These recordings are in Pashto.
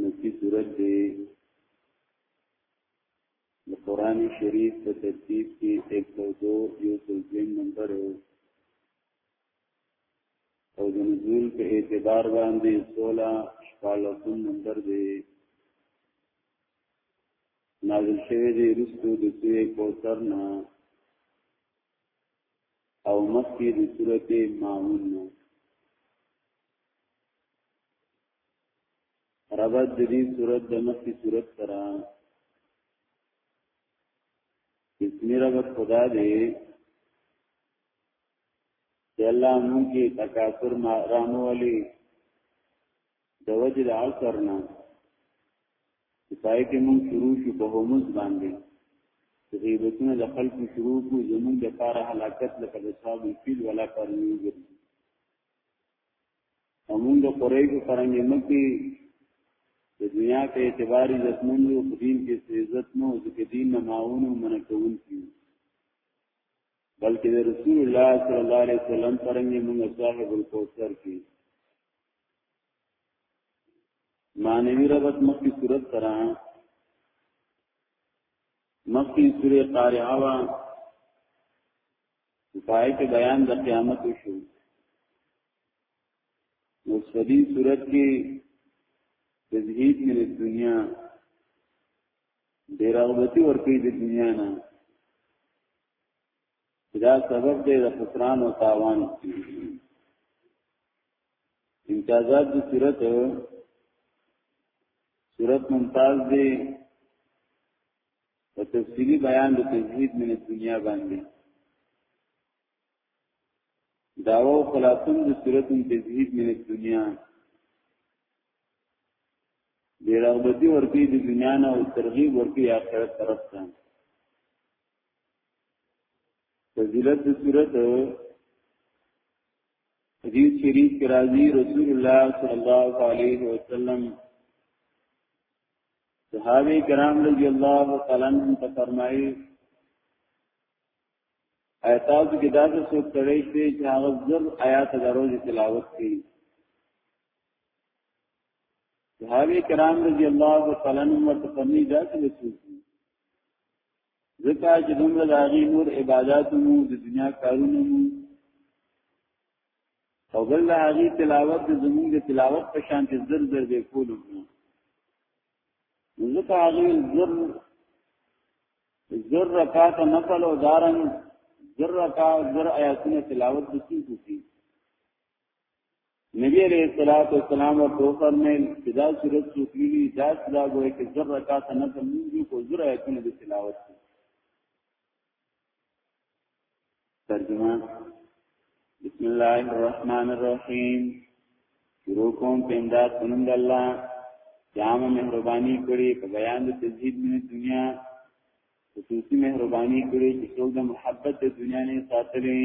نکی صورت دی د قران شریف په ترتیب کې 102 یو سلسله نمبر او د نزول په اعتبار باندې 16 شپږم نمبر دی نازل شوی دی رسو د سوی کوثر نه او مخکې د سورته ماعون نه ربط د دې صورت د مخکې صورت سره اسمی ربط خدا دی چې الله مونږ کې تکاثر ما رانو ولي د وجه د عصر نه پای کې مونږ شروع شو په همز باندې غیبتونه د خلکو شروع کو زمونږ د پاره هلاکت لکه د صاحب فیل ولا پرنیږي موږ د قریشو څنګه مکی د دنیا په اعتبار عزت مند او دین کې عزت نو ځکه دین نه ماون او من کوون کی بلکې رسول الله صلی الله علیه وسلم څنګه موږ صاحب الکوثر کې مانوی ربط مکی صورت سره مکی سوره قارعه پای کې بیان د قیامت شو نو سدي صورت کې تزهید من الدنیا ډیراوتی ورکی د دنیا نه دا سبب دی د خسران او تاوان امتیازات د صورت صورت ممتاز دی په تفصیلی بیان د تزهید من دنیا باندې داوا او خلاصون د صورت تزهید من دنیا د رغبتی ورکی د دنیا نه او ترغیب ورکی آخرت طرف ته فضیلت د صورت حدیث شریف کی راضی رسول الله صلی الله علیه وسلم صحابه کرام رضی الله تعالی عنهم ته فرمایي ایتاز کې دا څه څوک تړي شي چې هغه زر آیات د روزي تلاوت کوي صحابه کرام رضی الله تعالی عنهم ته فرمایي دا څه څوک ځکه چې دومره د هغې نور عباداتونو د دنیا کارونو او بل د هغې تلاوت د زمونږ د تلاوت په شان چې زر زر به کولو نو ځکه هغې زر زر رکعات نفل او دارن زر رکعات زر آیاتونه تلاوت د څه کوي نبی علیہ الصلوۃ والسلام او تو فرمایل چې دا صورت سوکلی دا دا ګوې کې زر رکعات نفل موږ کو زر آیاتونه د تلاوت ترجمه بسم الله الرحمن الرحیم شروع کوم پینداد پنند الله جامع مهربانی کړی په بیان د تزهید من دنیا خصوصی مهربانی کړی چې څوک د محبت د دنیا نه ساتلی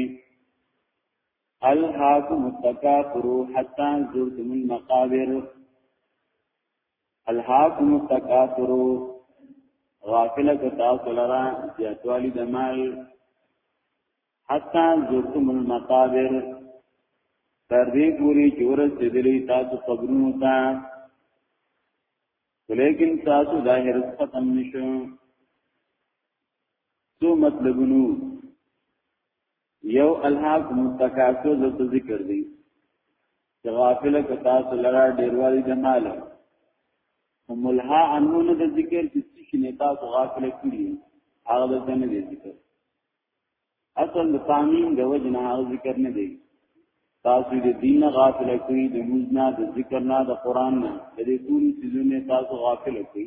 الحاکم التکافر حتا زرتم المقابر الهاکم التکاثر غافل ک تاسو لرا زیاتوالی د مال حتا زرتم المقابر تر دې پوری جوړ سیدلی تاسو قبرونو ته ولیکن تاسو ظاهر ختم نشو سو مطلبونو یو الحاق متکاسو د ذکر دی چې غافل ک تاسو لرا ډیروالی د مال هم الها انونه د ذکر چې څه نه تاسو غافل کړی هغه د نه دی ذکر اصل د قانون د وجنه هغه ذکر نه دی تاسو د دین غافل کړی د موږ نه د ذکر نه د قران نه د دې ټول چیزونه تاسو غافل کړی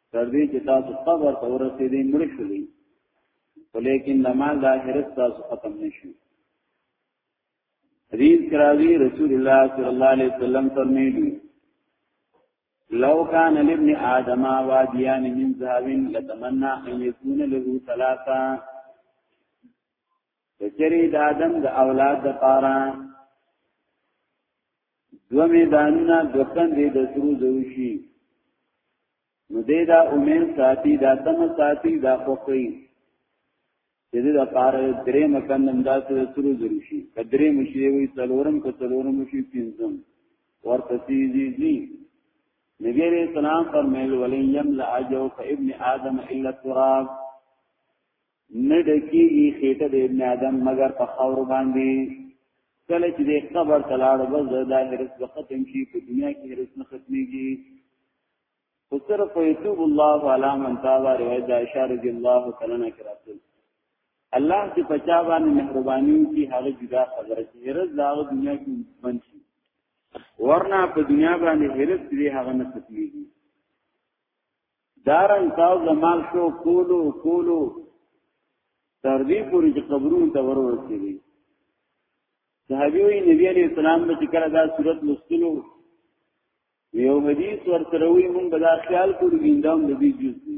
تر دې چې تاسو قبر ته ورسېدې مړ شولې ولیکن نماز د آخرت تاسو ختم نشو حدیث کراوی رسول الله صلی الله علیه وسلم فرمایلی لو کان لابن آدم وادیان من ذهب لتمنى ان یکون له ثلاثه کچری د آدم د اولاد د پاره دو میدانونه دو کندې د سرو زوشي نو دې دا امید ساتي دا تم ساتي دا خوخي چې دا پار درې مکندم دا سره سرو زوشي کدرې مشي وي څلورم کو څلورم مشي پینځم ورته سيزي دي نبی علیہ السلام فرمایل ولن یملا اجو فابن آدم الا تراب نه ډکیږي خېټه د ابن آدم مگر په خاور باندې کله چې د قبر تلاړ بس د هرس په ختم شي په دنیا کې هرس نه ختميږي خو صرف یتوب الله علی من تاب روایت د عائشہ رضی الله تعالی عنها کراتل الله چې پچا باندې مهرباني کوي هغه جدا خبره چې هرس دا دنیا کې بند شي ورنه په دنیا باندې هرس دې هغه نه ختميږي دارن تاو زمال شو کولو کولو تر دې پورې چې قبرونو ته ورورسېږي صحابي وي نبی عليه السلام به کله دا صورت لستلو یو حدیث ورته وی مونږ به دا خیال کړو ګیندام د دې جز دی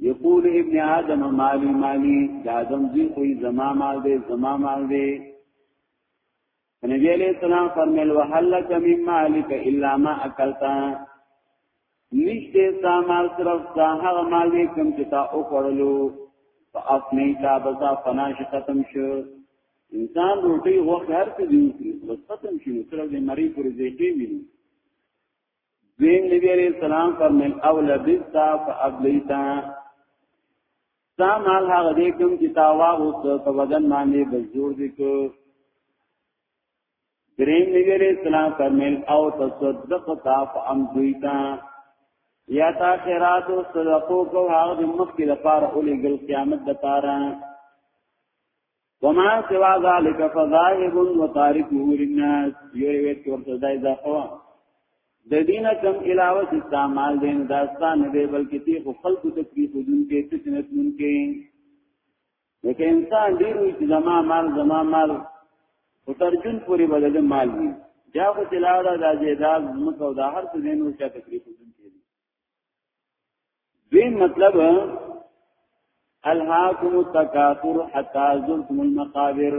یقول ابن آدم مالی مالی دا آدم زی خوی زما مال دے زما مال دے نبی علیہ السلام فرمیل وحلک من مالک الا ما اکلتا نشتے سا مال صرف سا حغ مال دے کم چتا اکڑلو فا افنی تا بزا فناش ختم شو انسان روٹی وقت هر څه دی بس ختم شي نو سره د مری پر ځای کې ویني دویم نبی علیہ السلام فرمایل او لبستا فابلیتا تا مال هغه دې کوم چې تا واغوت په بدن باندې بزور دې کو دریم نبی علیہ السلام فرمایل او تصدقتا فامدیتا یا تا خیرات او صدقو کو هغه مخکې لپاره اولې ګل قیامت لپاره وما سوا ذلك فذاهب وتاركه للناس یو ویت کې ورته ځای ځخوا د دین کم علاوه چې استعمال دین داستان دی بلکې تی خو خلق تکلیف دن کې فتنه دن کې لکه انسان ډیر وي چې زما مال زما مال او ترجن پوری بدل مال وي دا خو تلاوه د زیداد مکو دا هر څه دین او چې تکلیف دن کې دوی مطلب الهاکم التکاثر حتا زرتم المقابر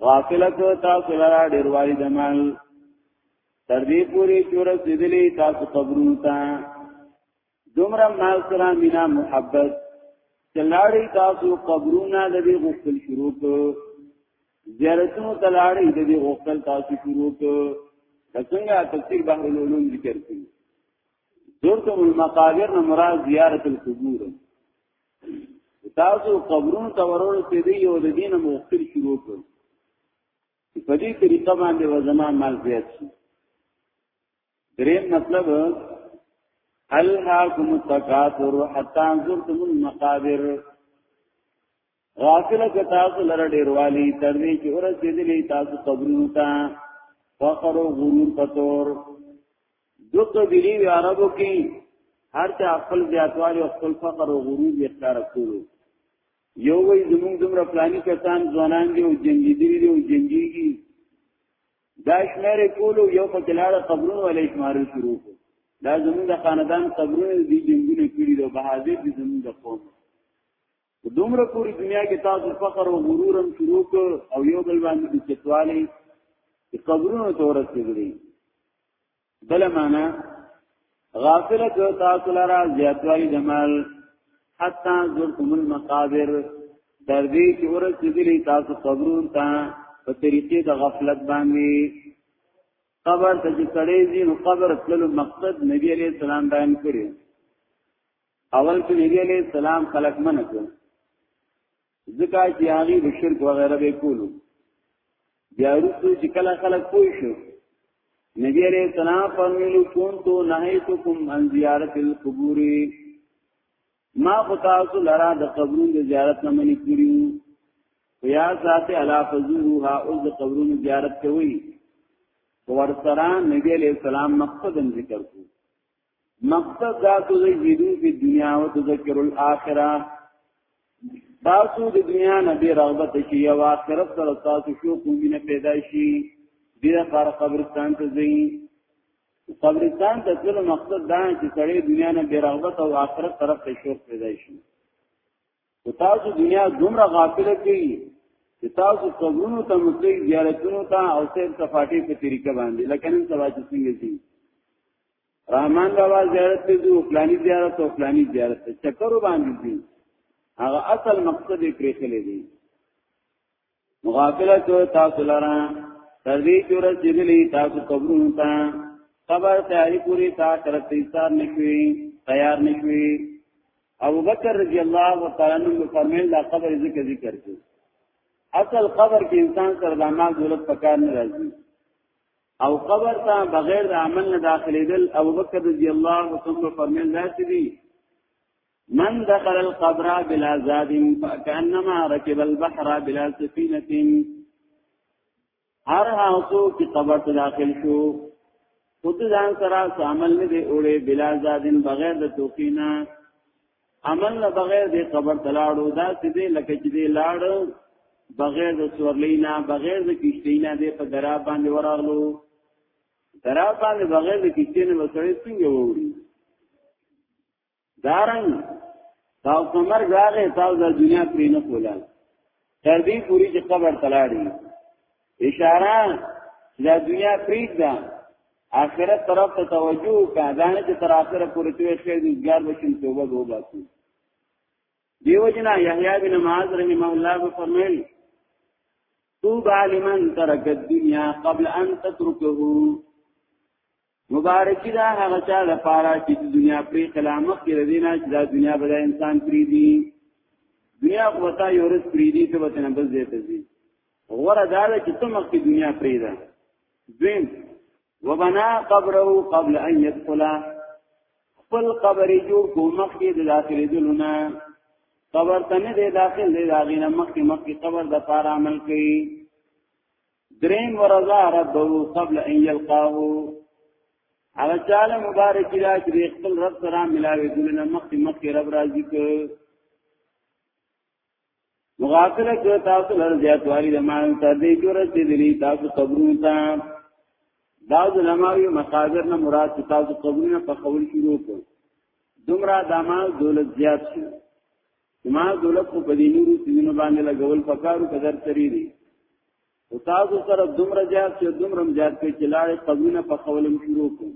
غافلت تاسو لرا ډیر والی د مال تر دې پوری چور سیدلی تاسو قبرونو ته دومره مال سره مینا محبت چلاړی تاسو قبرونه د دې غوښتل شروع کو زیارتونو ته لاړې د دې غوښتل تاسو شروع کړو څنګه تفسیر بحر العلوم ذکر کړی زرتم المقابر نه مراد زیارت القبور تاسو قبرونو ته ورول چې دی یو د دین موخر شروع کړ په دې طریقه باندې و زمان مال زیات شي دریم مطلب الهاکم التکاثر حتا انظرتم المقابر غافل که تاسو لره ډیروالی تر دې چې ورسېدلې تاسو قبرونو ته فخر او غرور پتور دو قبیلی وی عربو کی هر چا خپل زیاتوالی او خپل فقر او غرور یې ښکار کولو یو وی زمونږ دومره پلانی کسان ځوانان دي او جنگی دي او جنگیږي دا شمیر کولو یو په کلاړه قبرونو ولې شمارو شروع کو دا زمونږ د خاندان قبرونو دي جنگونه کړی دو بهادر دي زمونږ د قوم دومره پوری دنیا کې تاسو فخر او غرور هم شروع کو او یو بل باندې چتوالی قبرونو تورس کړی بل معنا غافل کو تاسو لرا زیاتوالی د مال حتا زرتم المقابر در دې چې ورسېدلی تاسو قبرون ته په طریقې د غفلت باندې قبر ته چې سړی ځي نو قبر تللو مقصد نبی عليه السلام بیان کړی اول کې نبی عليه السلام خلق منه کړ ځکه چې هغه د شرک وغیرہ به کولو بیا وروسته چې کله خلک پوه شو نبی علیہ السلام فرمیلو کونتو نهیتکم ان زیارت القبور ما قطاسو لرا د قبرون د زیارت نه منی کړیو یا ذات علا فزورها او د قبرون زیارت کوي ورسره نبی علیہ السلام مقصد ذکر کو مقصد دا تذکرو فی دنیا و تذکر الاخرہ تاسو د دنیا نه به رغبت شي او آخرت سره تاسو شو کومینه پیدا شي دې لپاره قبرستان ته ځئ قبرستان ته ټول مقصد دا چې سړی دنیا نه به رغبت او آخرت طرف ته شوق پیدا شي او تاسو دنیا دومره غافل کی چې تاسو قبرونو ته متلی زیارتونو ته او سیر صفاټي په طریقه باندې لکه نن سبا چې څنګه دي رحمان بابا زیارت ته ځو فلاني زیارت او فلاني زیارت ته چکر باندې دي هغه اصل مقصد یې پرې کړی دی مغافله کو تاسو لرا تر دې چې ورسېدلې تاسو قبرونو ته قبر تیاری پوری تا کرت ایثار نشوي تیار نشوي ابو بکر رضی الله تعالی عنہ فرمایل دا قبر ذکر ذکر کړي اصل قبر کې انسان سره د اعمال دولت پکار نه راځي او قبر ته بغیر د عمل نه داخليدل ابو بکر رضی الله تعالی عنہ فرمایل داسې دي من دخل القبر بلا زاد فكانما ركب البحر بلا سفينه هر هاوسو کی قبر ته داخل شو خود ځان سره عمل نه دی اوړي بلا زادن بغیر د توقینا عمل نه بغیر د قبر تلاړو دا سیده لکه چې دی لاړ بغیر د سورلینا بغیر د کشتینا دی په درا باندې وراغلو درا باندې بغیر د کشتینه وسړې څنګه ووري دارن دا عمر غاغه دا د دنیا پرې نه کولا تر دې پوری چې قبر تلاړي اشاره دا دنیا پرې ده آخرت طرف ته توجه کا ځانه چې تر اخره پورې ته شي د ګار بشین توبه وباسي دیو جنا یحیی بن معاذ رحمه الله کو فرمایل طوبى لمن ترك الدنيا قبل ان تتركه مبارکی دا هغه چا لپاره چې د دنیا پرې کلامت کې ردینا چې دا دنیا بل انسان پری دی دنیا خو تا یو رس پری دی ته وته نه بل ځای ته ځي غره دا چې ته مخ کې دنیا پری ده دویم وبنا قبره قبل ان يدخل خپل قبر جوړ کو مخ کې د داخلي دلونه قبر ته نه دی داخل دی داغینه مخ کې مخ کې قبر د پاره عمل کوي دریم ورځه ربه قبل ان یلقاه هغه چاله مبارک را چې خپل رب سره ملاوي دلنه مخکې مخکې رب راضي ک مغافله ک تاسو لر زیاتوالي د مان تر دې جوړ چې دې تاسو قبرون تا دا علماوی مقابر نه مراد تاسو قبرونه په خول شروع کو دومره دماغ دولت زیات شو زما دولت خو په دې نورو سيزونو باندې لګول پکارو قدر سری دي او تاسو سره دومره زیات چې دومره زیات کې چې لاړې قبرونه په خولم شروع کوم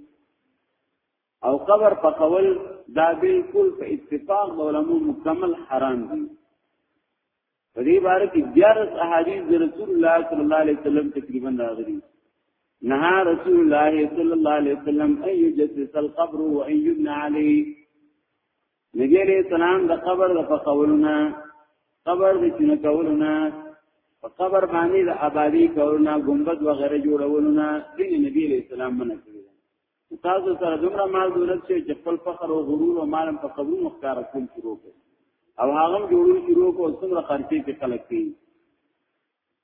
او قبر په خول دا بالکل په اتفاق د علماء مکمل حرام دي په دې باره کې دیارس احادیث د رسول الله صلی الله علیه وسلم تقریبا راغلي نه رسول الله صلی الله علیه وسلم اي جسس القبر وان يبنى عليه نبی علیہ السلام د قبر د پخولونه قبر د چنه کولونه په قبر باندې د آبادی کولونه ګمبد وغیرہ جوړولونه دین نبی علیہ السلام منع کړی تاسو سره دومره مال دولت چې خپل فخر او غرور او مال په قبرونو ښکار کول شروع کړي او هغه جوړول شروع کو څومره خرچې کې خلک کوي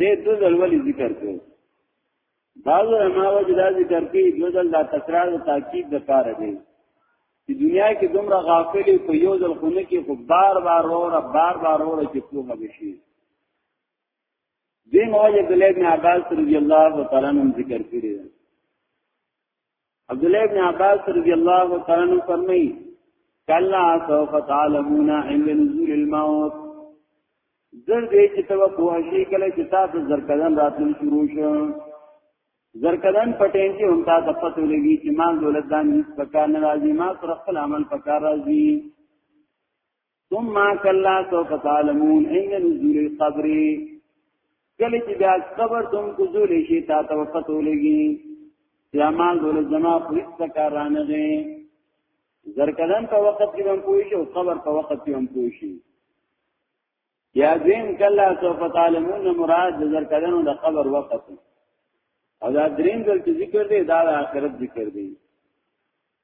دې دوه ځل ولې ذکر کړو بعضو علماء وجه دا ذکر کوي دوه ځل دا تکرار او تاکید د پاره دی چې دنیا کې دومره غافلې په یو ځل خونه کې خو بار بار وره بار بار وره چې څو هبشي دې موجه د ابن عباس رضی الله تعالی عنہ ذکر کړی دی عبد الله ابن عباس رضی الله تعالی عنہ فرمایي کلا سوف تعلمون عند نزول الموت زر دې چې تو په شي کله چې تاسو زرکدن راتلل شروع شو زرکدن پټین کې هم تاسو پته لګي چې ما دولت دان هیڅ پکار ناراضي ما پر خپل عمل پکار راضي ثم کلا سوف تعلمون عند نزول القبر کله چې بیا قبر تم کوزول شي تا ته وخت ولګي یا مال دول زما په هیڅ کار نه دی زرکلن په وخت کې هم پوي شي او قبر په وخت کې هم پوي شي یا دین کلا سوف تعلمون مراد زرکلن د قبر وخت او دا دریم دل چې ذکر دی دا د آخرت ذکر دی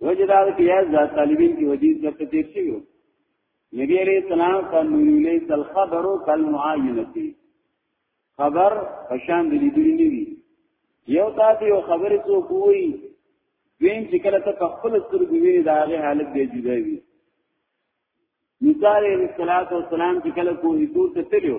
وجه دا ده چې یا ذات طالبین کې حدیث درته تیر شي وو نبی علیہ السلام فرمایلی لیس الخبر کالمعاینه خبر پشان د لیدلې نه وی یو تاسو یو خبرې څوک وایي وین چې کله ته خپل سترګې وینې دا هغه حالت دی جدا وی موسی علیہ السلام چې کله کوه دور ته تلو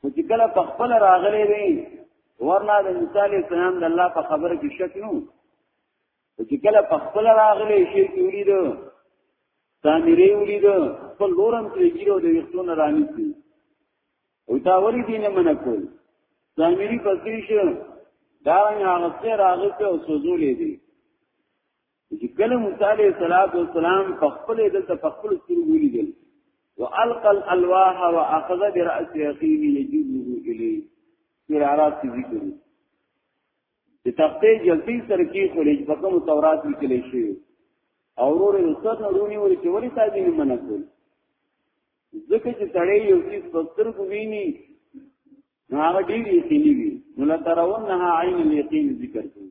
خو چې کله په خپل راغلی وي ورنه د موسی علی السلام د الله په خبره کې شک نو چې کله په خپل راغلی شي کې ولید سامری ولید په لورم کې ګیرو د وختون رانی شي او دا وری دینه منه کول سامری پسې شو دا هغه څه راغلی او سوزولې دي چې کله موسی علیه السلام په خپل دلته په خپل سترګو لیدل والقى الالواح واخذ براس اخيه يجره اليه سورہ اعراف کې ذکر دی د تختې جلتی سره کې خلیج په کوم تورات کې لیکل شوی او ورور یې څو نورونی ورې چې ورې تاجی نه منع کول ځکه چې تړې یو څه پستر کو ویني نو هغه ډېر یقیني وي نو لا ترونه عین الیقین ذکر کوي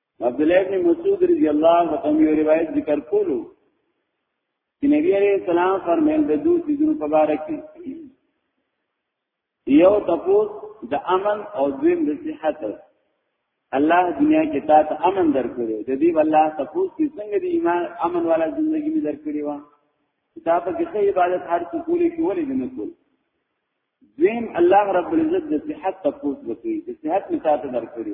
عبد الله بن مسعود رضی الله عنه یو روایت ذکر کولو چې نبی عليه السلام فرمایل د دوه سيزونو په اړه کې یو تفوس د امن او دویم د صحت الله دنیا کې تا ته امن درکړي د دې الله تفوس چې څنګه د ایمان امن والا ژوندۍ می درکړي وا تا په کې عبادت هر څه کولې کې ولې نه کول دویم الله رب العزت د صحت تفوس وکړي د صحت می تا ته درکړي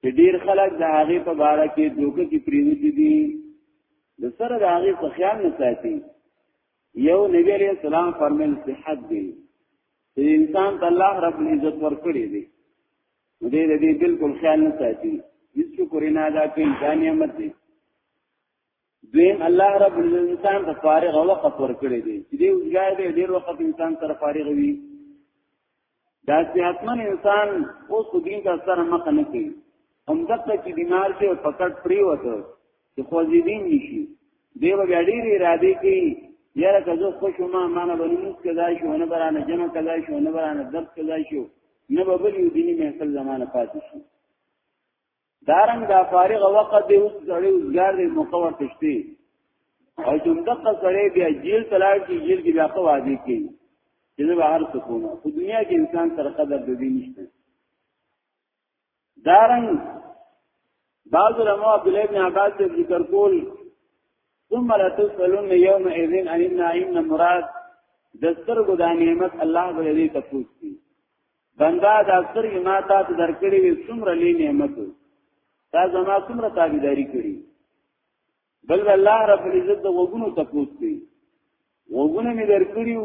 چې ډیر خلک د هغه په باره کې دوکه کې پریوتی دي د سره د هغه په خیال نه ساتي یو نبی علیہ السلام فرمایل صحت دی چې انسان ته الله رب العزت ورکړي دی دې دې بالکل خیال نه ساتي هیڅ شکر نه ادا کوي دا نعمت دی دویم الله رب الانسان ته فارغ وقت ورکړي دي چې دې وګړي دې ډیر وخت انسان سره فارغ وي دا صحتمن انسان اوس خو دین ته سره مخ نه کوي هم دغه چې بیمار شي او پکټ پری وته چې خو دې دین نشي دی وګړي ډیر اراده کوي یاره که زه خوش ما مانه باندې موږ کدا شو نه برانه جمع کدا شو نه برانه درس کدا شو نه به بل یو دیني محفل زمانه پاتې شي دارنګ دا فارغ وخت دی اوس سړی وزګار دی موقع ورته شته او چې دغه سړی بیا جیل تلار کې جیل کې بیا خو واځي کې چې زه بهر سکونه په دنیا کې انسان تر قدر د دې نشته دارنګ بعض علماء عبد الله بن عباس ذکر کول ثم لا تسألون يوم اذن عن النعيم مراد دستر ګدا نعمت الله به دې تفوس کی بندا دا سترګې ما تا ته درکړې وي څومره لوی نعمت تا زما څومره تابعداري کړې بل الله رب العزت د وګونو تپوس کوي وګونه مې درکړیو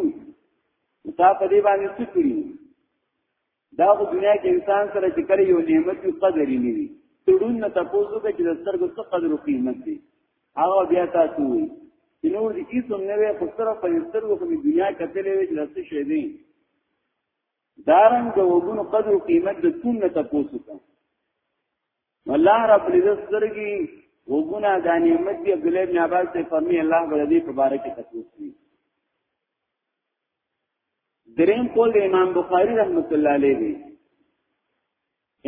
تا په دې باندې څه کړی دا خو دنیا کې انسان سره چې کړی یو نعمت یو قدر یې نیوي تړون نه تاسو ته چې د سترګو څه قدر او قیمت دی هغه بیا تاسو وي چې نور دې هیڅ هم نه وي خو سره په سترګو په دنیا کتلې وي چې څه شي دی دارنګ د وګونو قدر او قیمت د کوم نه تاسو ته الله رب العزت سرګي وګونه د نعمت دی عبد الله بن عباس ته فرمي الله بر دې په باره کې تاسو کوي دریم قول د امام بخاری رحمت الله علیه دی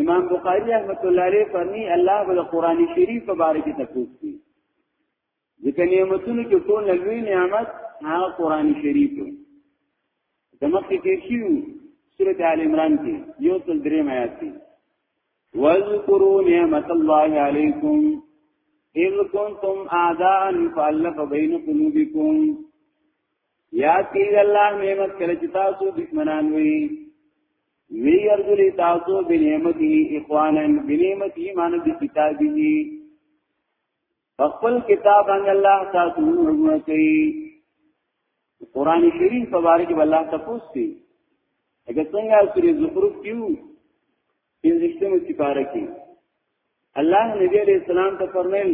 امام بخاری رحمت الله علیه فرمی الله بل قران شریف په باره کې تفصیل کوي ځکه نعمتونو کې ټول لوی نعمت هغه قران شریف دی دمخ کې تیر شي سورۃ آل عمران کې یو تل درې آیات دي واذکروا نعمت الله علیکم اذ کنتم اعداء فالف بین قلوبکم یاد کی الله نعمت کله چې تاسو دښمنان وي وی ارجل تاسو بنعمته اخوانا بنعمته معنی د کتابه خپل کتاب ان الله تاسو ورغوه کوي قران شریف په اړه کې الله تاسو سي اګه څنګه سورې زخرف کیو پنځشتمه سپاره کې الله نبی عليه السلام ته فرمایل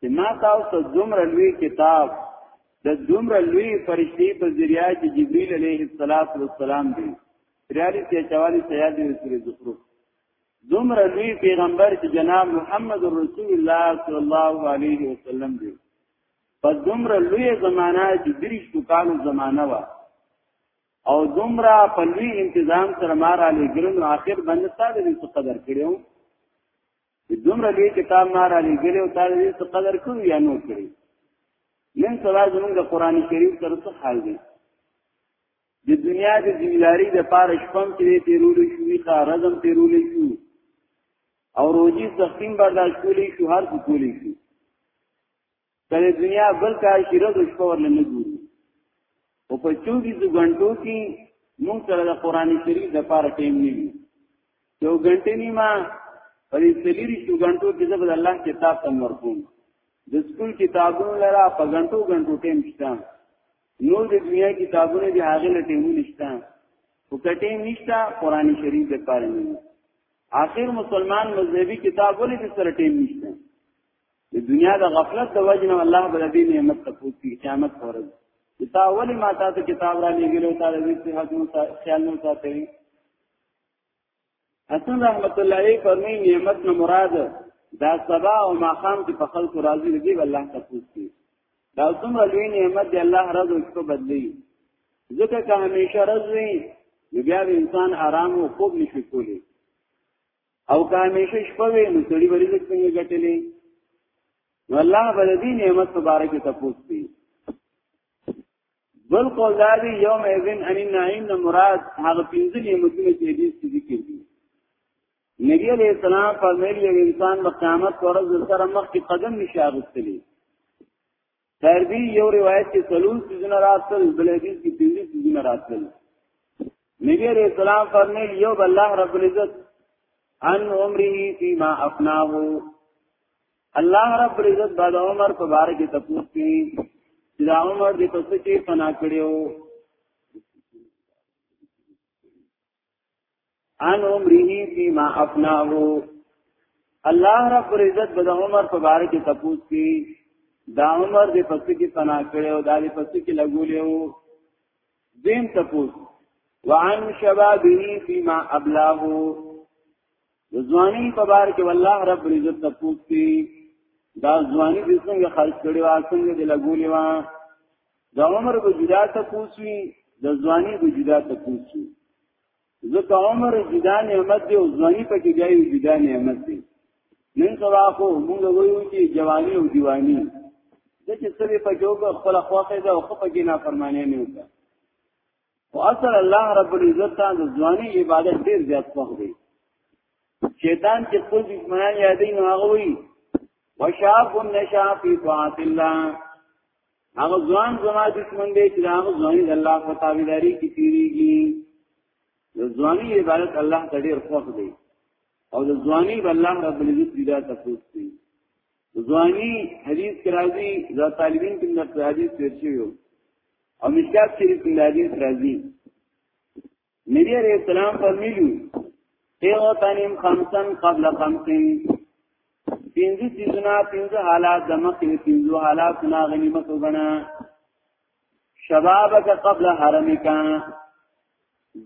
چې ما تاسو ته دومره لوی کتاب د دومره لوی فرشتي په ذریعہ چې جبرئیل علیه السلام دی ریالی ته چوالی سیاد دی سورې زخرف دومره لوی پیغمبر چې جناب محمد رسول الله صلی الله علیه وسلم دی په دومره لوی زمانہ چې دریش کالو زمانہ وا او دومره په لوی تنظیم سره مار علی ګرن اخر باندې ستاسو قدر کړو چې دومره دې کتاب ما را لګلې او تا دې څه قدر کړو یا نو کړی نن سبا زمونږ د قران شریف تر څه حال دی د دنیا د ذمہداری د پاره شپم چې تیرول شوې ښه رزم تیرول شو او روزي سختین برداشت کولی شو هر څه کولی شو کله دنیا بل کار کې ورځ شپه ورنه نه ګوري او په 24 غنټو کې موږ سره د قران شریف د پاره ټیم نه وي یو غنټه نیمه په دې سلیری شو غنټو کې زبر الله کتاب تم ورکوم د سکول کتابونو لرا په غنټو غنټو ټیم شته نور د دنیا کتابونه دی هغه لټه مو نشته او کټه نشته قران شریف د پاره نه اخر مسلمان مذهبي کتاب ولې د سره ټیم نشته د دنیا د غفلت د وجنه الله بل دې نعمت ته پوښتنه قیامت ورځ تا ولی ما تا ته کتاب را لګیلو تا د دې صحت نو خیال نو ساتي حسن رحمت الله علیه فرمایي نعمت نو مراد دا سبا او ماقام چې په خلکو راضي دي الله ته پوښتنه دا څومره لوی نعمت دی الله رضا کو بدلی ځکه که همیشه رضوي نو بیا انسان آرام او خوب نشي کولی او که همیشه شپه وي نو سړي به رزق څنګه ګټلی نو الله به دې نعمت مبارک ته پوښتي بل قول دا دی یوم اذن ان النعیم نه مراد هغه پنځه نعمتونه چې دې ذکر دي نبی علیہ السلام فرمایلی یو انسان په قیامت ورځ سره مخ کې قدم نشاغستلی تربی یو روایت کې سلون سیزن راتل بل حدیث کې پنځه سیزن راتل نبی علیہ السلام فرمایي یو الله رب العزت ان عمره فيما افناه الله رب العزت بعد عمر په بار کې تپوس کی دا عمر دې پس کې فنا کړیو ان عمره فيما افناه الله رب عزت به د عمر په باره کې تپوس کی دا عمر دې پس کې پنا کړي او دا دې پس کې لګولې او دیم تپوس وعن شبابه فيما ابلاه د ځواني په بار کې والله رب عزت تپوس کی دا ځواني د څنګه خرج کړي وا څنګه د لګولې وا د عمر به جدا ته پوسوي د ځواني به جدا ته پوسوي ځکه عمر جدا نعمت دی او ځواني پکې ځای جدا نعمت دی نن سبا خو موږ وایو چې جواني او دیواني د چې سړي په جوګ خپل خواخه ده او خپل کې نافرمانی نه وکړي او اصل الله رب العزت ته د ځواني عبادت ډیر زیات خوښ دی شیطان چې خپل دشمنان یادې نو هغه وی وشاب النشا فی طاعت الله هغه ځوان زما دشمن دی چې هغه ځواني د الله په تابعداري کې تیریږي د ځواني عبادت الله ته ډیر خوښ دی او د ځواني الله رب العزت دې ته تفوس کوي ځواني حدیث کې راځي دا طالبین کې د حدیث تیر شوی او مشکات شریف کې حدیث راځي نبی عليه السلام فرمایلی ایو تنیم خمسن قبل خمسین پینځه سيزونه پینځه حالات د مخې پینځه حالات نه غنیمت وګڼه شبابک قبل حرمک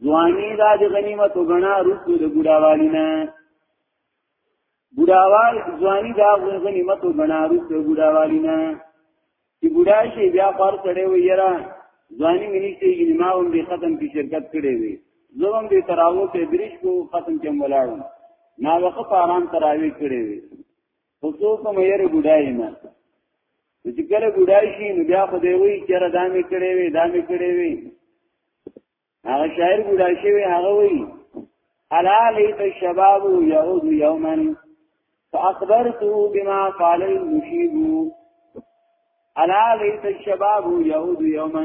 ځواني دا د غنیمت وګڼه رسو د ګډاوالینا بډاوال ځواني دا غونغنی متو بنارو ته بډاوالی نه چې بډا شي بیا خور سره وي یرا ځواني منیشته یې ما هم به ختم کی شرکت کړي وي زوم به تراوو ته دریش کو ختم کې مولاړم ما وخت آرام تراوی کړي وي خصوصا مې یې بډای نه چې کله بډای شي نو بیا خو دی وی چې را دامې کړي وي دامې کړي وي هغه شاعر بوډا شوی هغه وی الا لیت الشباب یعود یوما فاخبرته بما قال المشيب الا لیت الشباب یعود یوما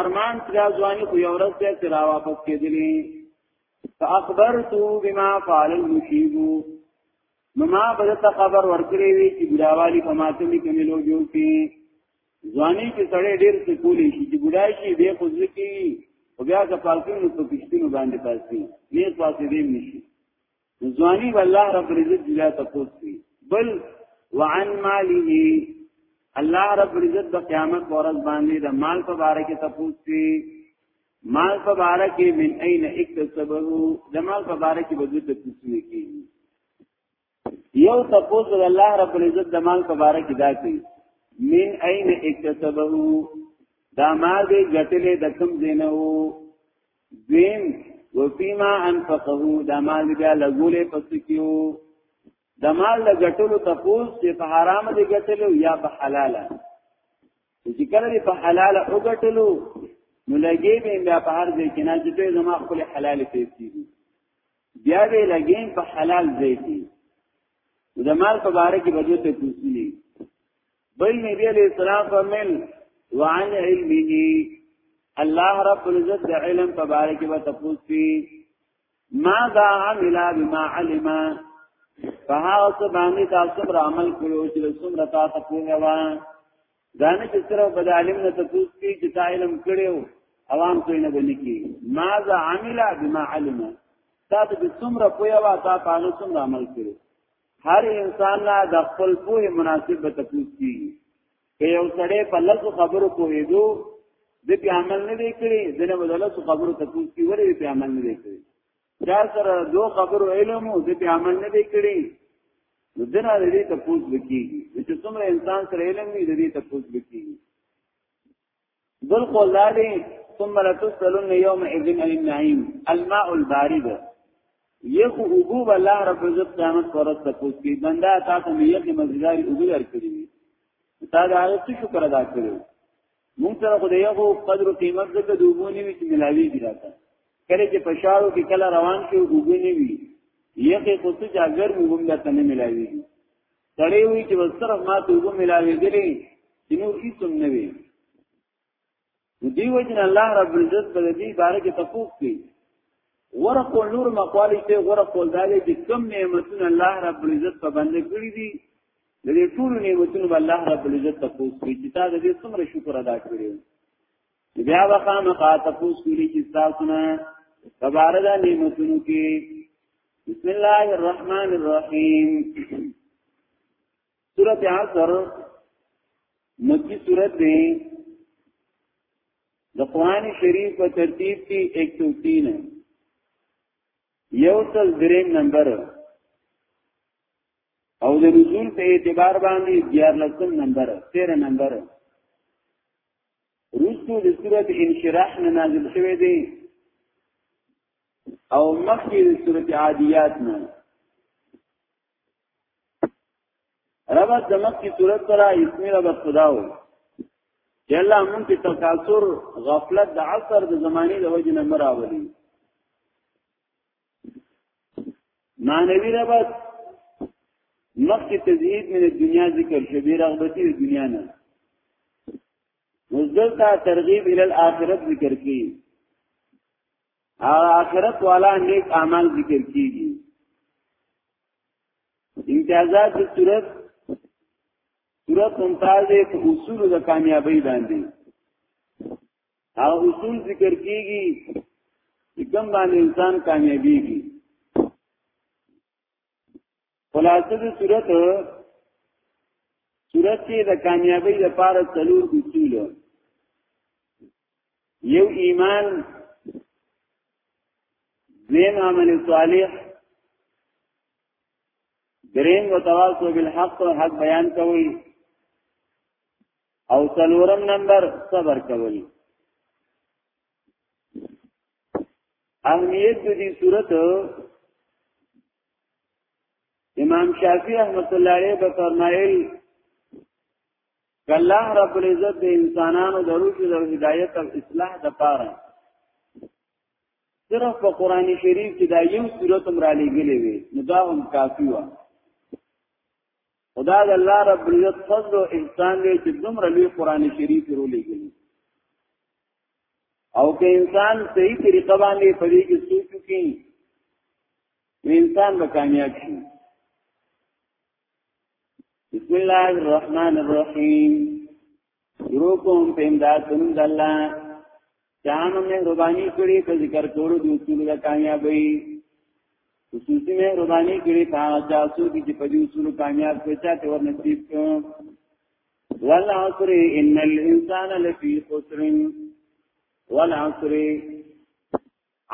ارمان ترا ځواني خو یو ورځ ته ترا واپس کېدلی فاخبرته بما قال المشيب نو ما بلته خبر ورکړې وی چې بډاوالی په ماته می کملو جوړ کی ځواني کې سړی ډېر څه کولی شي چې بډای شي بیا خو ځکه او بیا که پاسي نو په پښتنو باندې پاسي نه پاسي دې نشي ځواني والله رب عزت جلا تاسو بل وعن ماله الله رب عزت د قیامت ورځ باندې د مال په باره کې تاسو مال په باره کې من اين اکتسبه د مال په باره کې بدوت تاسو نه کیږي یو تپوس د الله رب العزت د مال په باره کې دا کوي من اين اکتسبه دا مال دې ګټلې د کوم دینه وو دین وفيما انفقه دا مال دې لګولې پس کیو د مال له ګټلو تپوس چې په حرام دې ګټلو یا په حلاله چې کله دې په حلاله وګټلو نو لګې به بیا په هر ځای کې نه چې زما خپل حلال پیسې دي بیا به لګین په حلال ځای کې د مال په باره کې بدو ته کوسلی بل نبی علیہ السلام فرمل وعن علمه الله رب العزت د علم په باره کې به تاسو کی ما ذا عمل بما علم فهاو څه باندې تاسو پر عمل کړو چې څومره تاسو کوی وای دانه چې سره بد عالم نه تاسو کې چې تا علم کړو عوام ته نه بنی کی ماذا عمل بما علم تاسو د څومره پویا وا تا پانو څومره عمل کړو هر انسان لا د خپل پوه مناسب به تاسو کی که یو سړی په لږو خبرو پوهېدو د په عمل نه دی کړی دنه بدله څه خبرو تاسو کی ورې په عمل نه دی کړی چا سره دو خبرو علم او د عمل نه دی کړی نو دنا د دې تپوس وکیږي چې څومره انسان سره علم وي د دې تپوس وکیږي بل قول لري ثم لتسلن يوم اذن عن النعيم الماء البارد یخو اوبو بالله رب عزت قیامت پرست تپوس کی بنده تاسو مې یخې مزیداری اوبو درکړي تا دا هغه څه شکر ادا کړو مونږ سره خو د یو قدر او قیمت زکه د وګونی وی چې ملاوی دی راته کله چې پښاړو کې کله روان شو وګونی وی یقه خو څه جاګر مو هم درته نه ملاوی دی سړی وی چې بس صرف ما ته وګو ملاوی دی چې نو هیڅ نه وی دی وجن الله رب العزت په دې باره کې تفوق کوي ورقو نور مقالی ته ورقو دالې چې کم نعمتونه الله رب العزت په باندې کړی دي د دې ټول نعمتونو به الله رب العزت تاسو کوي چې تاسو دې څومره شکر ادا کړی بیا وخا مخا تاسو کوي چې تاسو نه تبارک نعمتونو کې بسم الله الرحمن الرحیم سورۃ عصر مکی سورۃ دی د قران شریف په ترتیب کې 103 یو تل درې نمبر او د نزول په اعتبار باندې دیار لسم نمبر 13 نمبر رسو د صورت انشراح نه نازل شوه دی او مخکې د صورت عادیات نه ربط د مخکې صورت سره اسمی ربط خداو چې الله مونږ ته تکاثر غفلت د عصر د زماني د وجه نه مراولي معنوی ربط مخکې تزهید من دنیا ذکر شبیر رغبتی دنیا نه مزدلتا ترغیب ال الاخرت ذکر کی آخرت والا نیک اعمال ذکر کیږي امتیازات د صورت صورت ممتاز په اصول د کامیابی باندې هغه اصول ذکر کیږي چې کوم باندې انسان کامیابیږي خلاصه د صورت صورت کې د کامیابی لپاره څلور اصول یو ایمان دین عمل صالح درین و تواصل بالحق حق بیان کوي او څلورم نمبر صبر کول اهمیت د دې صورت امام شافعی رحمت الله علیه به فرمایل الله رب العزت د انسانانو د روح او هدایت او اصلاح د پاره صرف په قران شریف کې دا یو صورت هم را لېږلې وي نو دا هم کافی و خدا د الله رب العزت فضل او احسان دی چې دومره لوی قران شریف ورولېږي او که انسان صحیح طریقه باندې په دې کې سوچ وکړي انسان به کامیاب شي بسم الله الرحمن الرحیم شروع کوم په امداد سنم د الله چانو مې ربانی کړی په ذکر کولو د اصول د کامیابی خصوصي مې ربانی کړی په هغه تاسو چې په دې اصول کامیاب شوی چې ور نصیب شو والعصر ان الانسان لفی خسر والعصر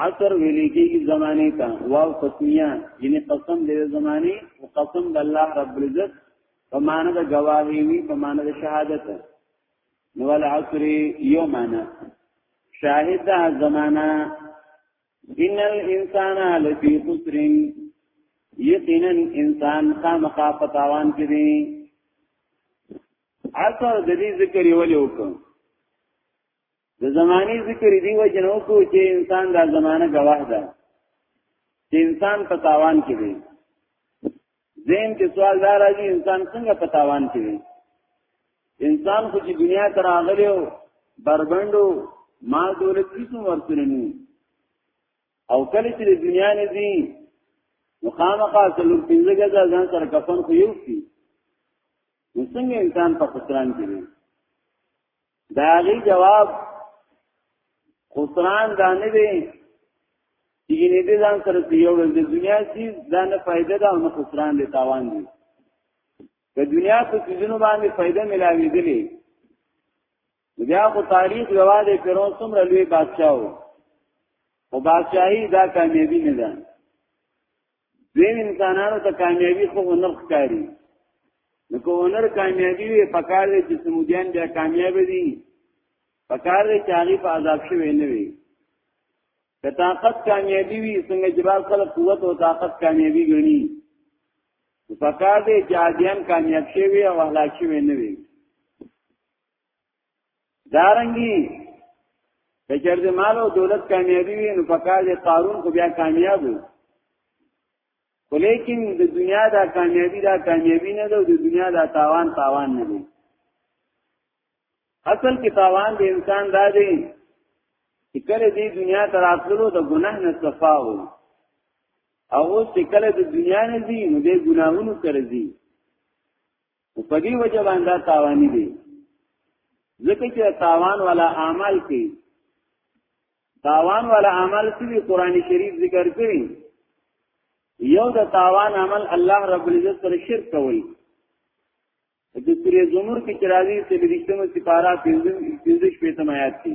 عصر ویل کېږي زمانه ته واو قسمیه یعنی قسم دې زمانه او قسم د الله رب العزت په معنی د گواهی وی په معنی د شهادت نو ول عصر یو معنی شاهد دا زمانہ ان الانسان لفی خسر یقینا انسان خامخا پتاوان کې دی عصر د دې ذکر یو لیوکم د زمانی ذکر دی و جنو کو چې انسان دا زمانه گواه ده چې انسان په تاوان کې دی زین کې سوال دار راځي انسان څنګه په تاوان کې دی انسان خو چې دنیا تر اغلی او بربندو ما دولت هیڅ ورسره نه او کله چې دنیا نه دی نو خامخا څلور پنځه غزا ځان سره کفن خو یو کی نو څنګه انسان په خسران کې دی دا غي جواب خسران دانه وی یی نه دې ځان سره یو ورځ د دنیا سي دا نه فائدہ ده او نه خسران دي تاوان دي د دنیا په سيزونو باندې فائدہ ملاوي دي بیا خو تاریخ روا دی پیرون څومره لوی بادشاہ و او بادشاہي دا کامیابی نه ده دین انسانانو ته کامیابی خو هنر ښکاری نو کو هنر کامیابی وي پکار دی چې سمودیان بیا کامیاب دي پکار دی چې هغه په عذاب شوی نه وي که طاقت کامیابی وي څنګه جبال خلق قوت او طاقت کامیابی غني پکار دی چې عادیان کامیاب شوی او هلاک شوی نه وي دارنګي د چرته مال او دولت کامیابی وي نو پکار دي قارون خو بیا کامیاب وو خو لیکن د دنیا دا کامیابی دا کامیابی نه ده او د دنیا دا تاوان تاوان نه دی اصل کې تاوان د انسان دا دی چې کله دې دنیا ته راتللو د ګناه نه صفا وو او اوس چې کله د دنیا نه ځي نو دې ګناهونو کوي او په دې وجه باندې تاوانی دي ځکه چې تاوان ولا اعمال کې تاوان ولا اعمال چې قرآني شریف ذکر کړی یو د تاوان عمل الله رب العزت سره شرک کوي د سورې زمر کې چرایي چې د رښتینو سپارا 15 15 آیات کې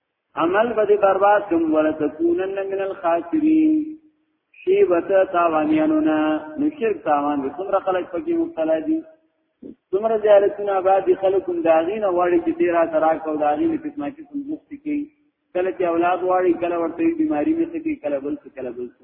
عمل به دې برباد کوم ولا تکونن من الخاسرین شی وته تاوانیانو نه نو شرک تاوان دې څومره خلک پکې مبتلا دي څومره زیارتونه آباد دي خلکو داغینه واړي چې تیرا تراک او داغینه قسمه کې کوم مختی کوي کله چې اولاد واړي کله ورته بیماری مې کوي کله بل څه کله بل څه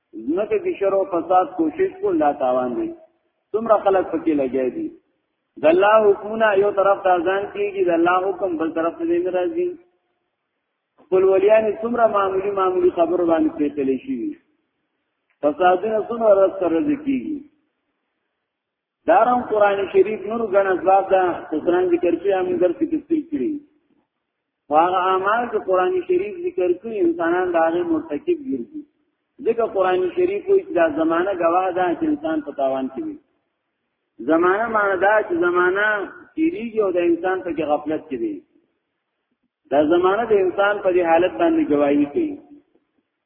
ځمکه کې شر او فساد کوشش کول لا تاوان دی څومره خلک پکې لګیا دي د الله حکمونه یو طرف ته ځان کیږي د الله حکم بل طرف ته نه راځي خپل ولیان څومره معمولی معمولی خبر باندې پیټلې شي فسادونه څومره رس سره کیږي دارم قران شریف نور غن اسباب دا قران ذکر کې هم در کې تفصیل کړی هغه اعمال چې قران شریف ذکر کوي انسانان دا غي مرتکب ګرځي ځکه قران شریف وایي چې دا زمانہ گواه ده چې انسان په تاوان کې وي زمانہ معنی دا چې زمانہ تیریږي او د انسان په کې غفلت کې وي دا زمانہ د انسان په دې حالت باندې گواہی کوي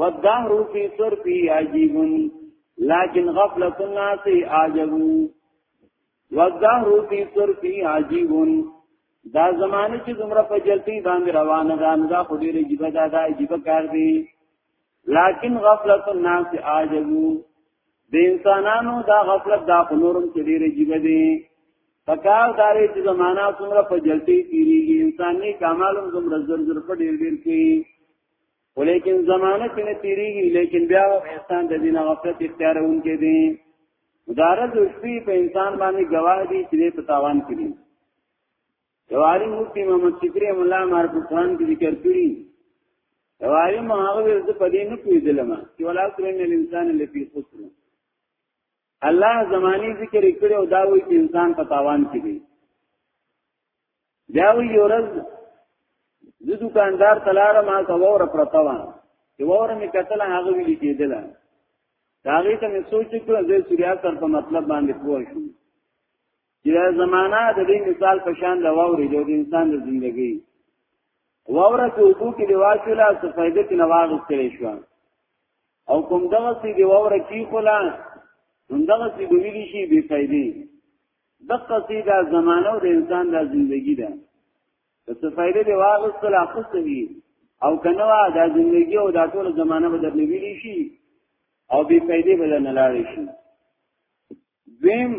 والدهر فی صرفی عجیب لیکن غفلت الناس عجب والدهر فی صرفی عجیب دا زمانه چې زمره په جلتی باندې روانه ده نو دا خو ډیره جیبه ده دا جیبه کار دی لیکن غفلت الناس عجب د انسانانو دا غفلت دا په نورم کې ډیره جیبه دی پکار داري چې زمانہ څومره په جلتی تیریږي انساني کمالم زم رزر زر په ډیر ډیر کې ولیکن زمانه کې نه تیریږي لیکن بیا انسان د دین غفلت اختیارون کې دي مدارز شپې په انسان باندې گواه دي چې په تاوان کې دي جواری مفتی محمد شکری مولا مار په قرآن کې ذکر کړی جواری مهاوی زه په دې نه پوهیدلم چې ولا ترن الانسان لفی خسر الله زمانی ذکر کړي او دا وایي چې انسان په تاوان کې دی بیا وی ورځ د دکاندار تلار ما ته وور پرتا و چې وور می کتل هغه ویل کېدل هغه ته می سوچ کړو زه سوریا سر په مطلب باندې پوه شو چې زمانہ د دې مثال په شان د واورې د انسان د ژوندۍ واوره چې وګو کې دی واچولا څه فائدې کې نواز کړی شو او کوم دغه سي دی واوره کې خلا کوم دغه سي دی ویلی شي بے فائدې د قصیدا زمانہ او د انسان د ژوندۍ ده څه فائدې دی واغ سره اخستوي او کنه وا د ژوندۍ او د ټول زمانہ بدل ویلی شي او بے فائدې بدل نه لاړ شي دویم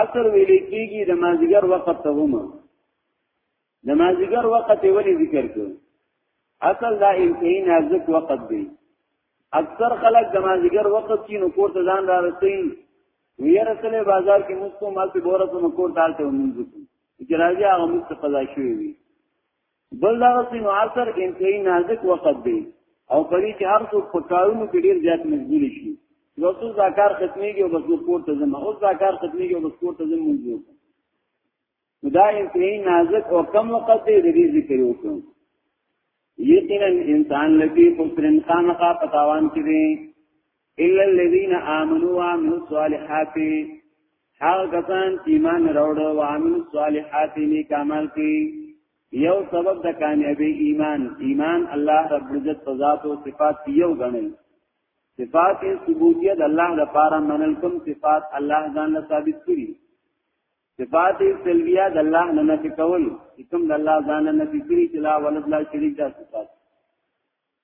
عصر ویل کېږي د مازیګر وخت ته هم د مازیګر وخت ولې ذکر کړو اصل دا انتهایی نازک وخت دی اکثر خلک د مازیګر وخت کې نو کور ته ځان را رسي ویې رسلې بازار کې مستو ماسي بورته نو کور ته ته مونږ چې راځي هغه مست قضا شوی وي بل دا چې نو عصر انتهایی نازک وخت دی او پرې کې هر څوک په کارونو کې ډیر زیات مشغول شي یو څو ځکار ختميږي او بس کور ته ځم او ځکار ختميږي او بس کور ته ځم منځو دا انتهایی نازک او کم وخت دی د دې ذکر وکړو یقینا انسان لکی خسرن خامخا پتاوان کړي الا الذين امنوا وعملوا الصالحات هغه کسان چې ایمان راوړ او عمل صالحات نیک عمل کوي یو سبب د کامیابی ایمان ایمان الله رب عزت په ذات او صفات یو غنل صفات ثبوتیه د الله لپاره منل کوم صفات الله ځان له ثابت کړي صفات سلبیه د الله نه نفي کول کوم د الله ځان نه نفي کړي چې لا ولد لا شریک دا صفات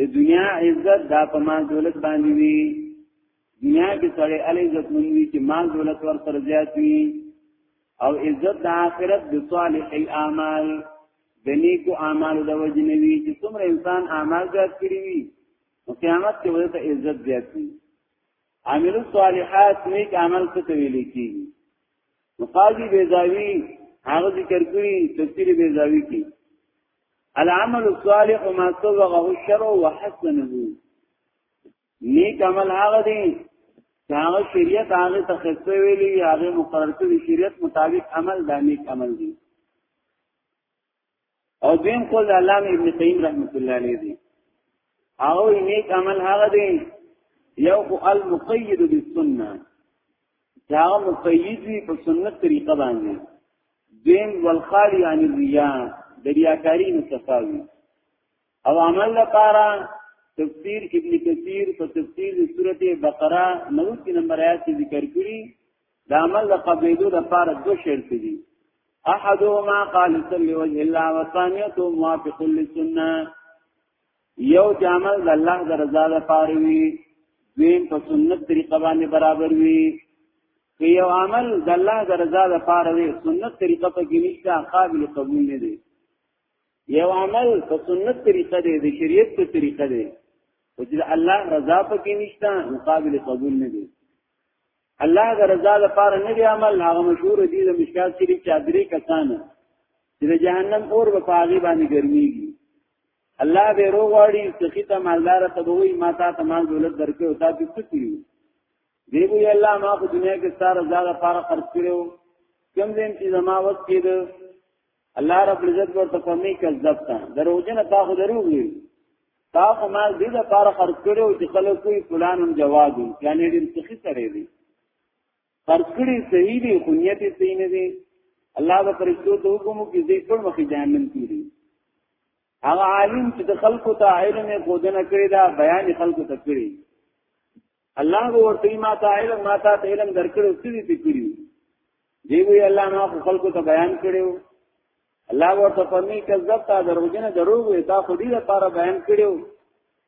د دنیا عزت دا په مال دولت باندې وي دنیا کې سړی ال عزت مونږي چې مال دولت ور سره زیات وي او عزت د آخرت د صالح الاعمال د نیکو اعمال د وجه نه وي چې څومره انسان اعمال زیات کړی وي نو قیامت کې ورته عزت زیات وي عامل الصالحات نیک عمل څه ویل کیږي نو قاضي بیزاوی هغه ذکر کړی تفسیر بیزاوی کې العمل الصالح ما صبغه الشرع وحسنه نیک عمل هغه دی چې هغه شریعت هغه ته خسته ویلي هغه مقرر کړی شریعت مطابق عمل دا نیک عمل دی او دین قول علامه ابن قیم رحمت الله علیه دی او نیک عمل هغه دی یو خو المقید بالسنه دا مقید وی په سنت طریقه باندې دین والخالی عن الریا د ریاکاری نه صفاوی او عمل لپاره تفسیر ابن کثیر په تفسیر سورته بقره 90 نمبر آیات کې ذکر کړی د عمل د قبیلو لپاره دو شرط دي احدهما خالصا لوجه الله والثانيه موافق للسنه یو چې عمل د الله د رضا لپاره وي دویم په سنت طریقه باندې برابر وي که یو عمل د الله د رضا لپاره وي سنت طریقه په کې نشته قابل قبول نه دی یو عمل په سنت طریقه دی د شریعت په طریقه دی او چې الله رضا په کې نشته مقابل قبول نه دی الله د رضا لپاره نه دی عمل هغه مشهور دی د مشکات شریف چادرې کسان چې د جهنم اور په هغه باندې ګرميږي الله به رو غواړي سخی ته مالدار ته به وي ما تا ته مال دولت درکې او تا دې څه کړی دی وی الله ما په دنیا کې ستاره زړه لپاره خرج کړو کوم دین چې زما وس کېد الله رب عزت ورته فرمایي کذب تا دروژنه تا خو درو وی تا خو مال دې لپاره خرج کړو چې خلک کوئی فلان جواب یعنی دې سخی سره دی فرض کړی صحیح دی خو نیت یې صحیح نه دی الله به فرشتو ته حکم وکړي چې ټول مخې جهنم کې دي هغه عالم چې د خلکو ته علم یې خودنه کړی دا بیان خلکو ته کړی الله به ورته ما ته علم ما ته علم درکړو څه دې کړی دی وی الله ما خلکو ته بیان کړو الله ورته فرمایي کذب تا دروژنه دروغ وي تا خو دې لپاره بیان کړو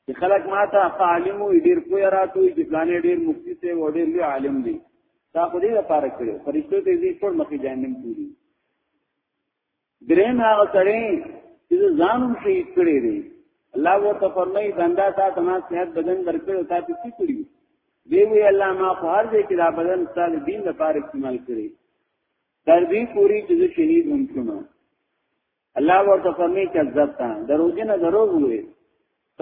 چې خلک ما ته عالم وي ډیر کوی راتو چې پلانې ډیر مفتی ته و ډیر لوی عالم دي تا خو دې لپاره کړو فرشتو ته دې ټول مخې جهنم پوری درېم هغه سره چې ځانم شهید کړی دی الله ورته فرمایي بندا تا ته ما صحت بدن درکړو تا ته څه کړی دی وی الله ما په هر ځای کې دا بدن ستاسو دین لپاره استعمال کړی تر دې پوری چې شهید هم شوم الله ورته فرمایي چې عزت تا دروځنه دروغ وي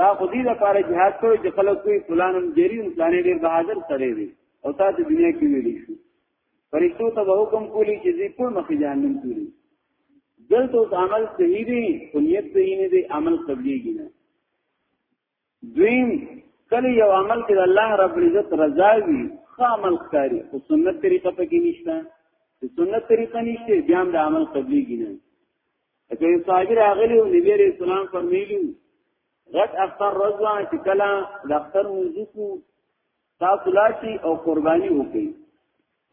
تا خو دې لپاره jihad کوي چې خلک کوئی فلانم جری او فلانې ډېر بهادر سره دي او تاسو دنیا کې ویلې شو فرشتو ته به حکم کولی چې دې ټول مخې جهنم کوي دلته اوس عمل صحیح دی او نیت صحیح نه دی عمل قبليږي نه دویم کله یو عمل کې الله رب العزت رضا وي خو عمل ښکاري خو سنت طریقه پکې نشته چې سنت طریقه نشته بیا هم د عمل قبليږي نه اته صابر اغلی او نبی عليه السلام فرمایلی غټ اختر رضوان چې کله د اختر موضوع کو تاسو لاشي او قرباني وکړي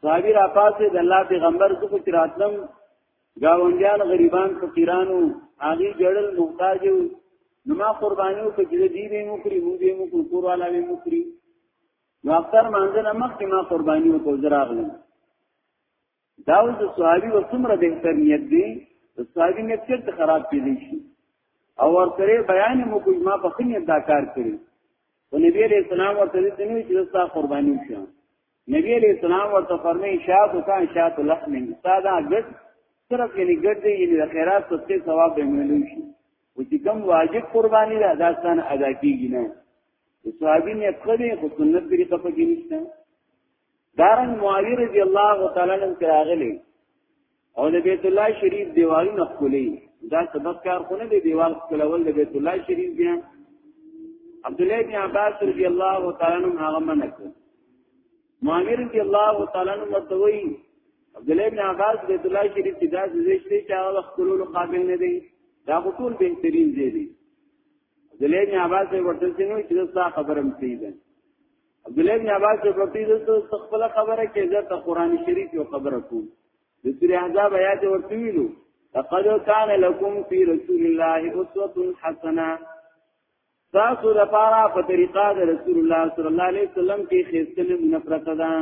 صحابي را پاسه د الله پیغمبر څخه چې راتلم گاونډیان غریبان فقیرانو هغه جړل محتاج نو ما قرباني وکړي چې دې به مو کړی مو به مو کو کور والا به مو کړی نو اکثر مانځنه مخکې ما قرباني وکړ دراغلی دا اوس د صحابي و څومره بهتر نیت دی د صحابي نیت چیرته خراب کېدی شي او ورته بیان مو کوم ما په خنیت دا کار کړی او نبی علیہ السلام ورته دې نه چې تاسو قرباني شه نبی علیہ السلام ورته فرمایي شاد او کان شاد لحم ساده ګټ صرف یعنی ګټ دی یعنی د خیرات څخه ثواب به ملوي شي او چې کوم واجب قرباني ده دا ستانه ادا کیږي نه صحابي نه کړی خو سنت طریقه پکې نشته دارن معاوی رضی اللہ تعالی عنہ کراغلی او د بیت الله شریف دیوالو نخولی دا سبب کار خونه دی دیوال خلول د بیت الله شریف بیا عبد الله بن عباس رضی اللہ تعالی عنہ هغه منک معاوی رضی اللہ تعالی عنہ متوی عبد الله بن عباس بیت الله شریف کی دا زیشته چې هغه خلول قابل نه دی دا ټول بهترین دی عبد الله بن عباس ورته څنګه چې دا خبرم سیدن عبد الله بن عباس په پرتی دته خپل خبره کې زه ته قران شریف یو خبره کوم د سوره احزاب آیات ورته ویلو لقد كان لكم في رسول الله اسوه حسنه تاسو د پاره په طریقه د رسول الله صلی الله علیه وسلم کې خېستنه منفرت ده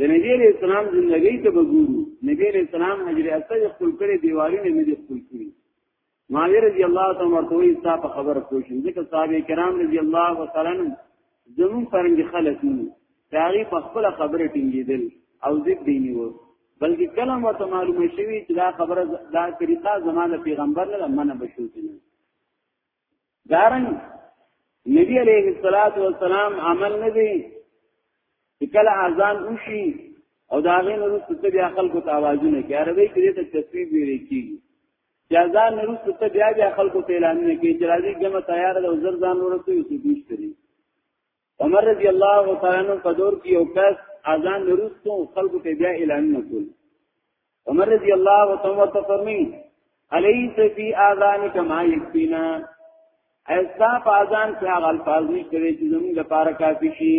د نبی علیہ السلام زندگی ته وګورو نبی علیہ السلام حجر اسد خپل کړي دیوالونه نه دي خپل کړي معاویه رضی الله تعالی عنہ کوي صاحب خبره کوي ځکه صحابه کرام رضی الله تعالی عنہ زمون فرنګ خلک نو داغي په خپل خبره ټینګیدل او ضد دی نیو بلکې کله ورته معلومه شوی چې دا خبره دا طریقه زمانه پیغمبر نه منه بشو کنه دارن نبی علیہ الصلوۃ والسلام عمل نه دی چې کله اذان وشي او دا غین وروسته ته بیا خلکو ته आवाजونه کوي عربی کې ته تصویر ویری کی چې اذان وروسته ته بیا بیا خلکو ته اعلان نه کوي چې راځي جمع تیار ده او زر ځان ورته یو څه دیشتري عمر رضی الله تعالی عنہ په دور کې یو کس اذان وروسته خلکو ته بیا اعلان وکړ عمر رضی الله تعالی عنہ فرمایي الیس فی اذانک ما یکفینا ایسا په اذان کې هغه الفاظ نشته چې زموږ لپاره کافی شي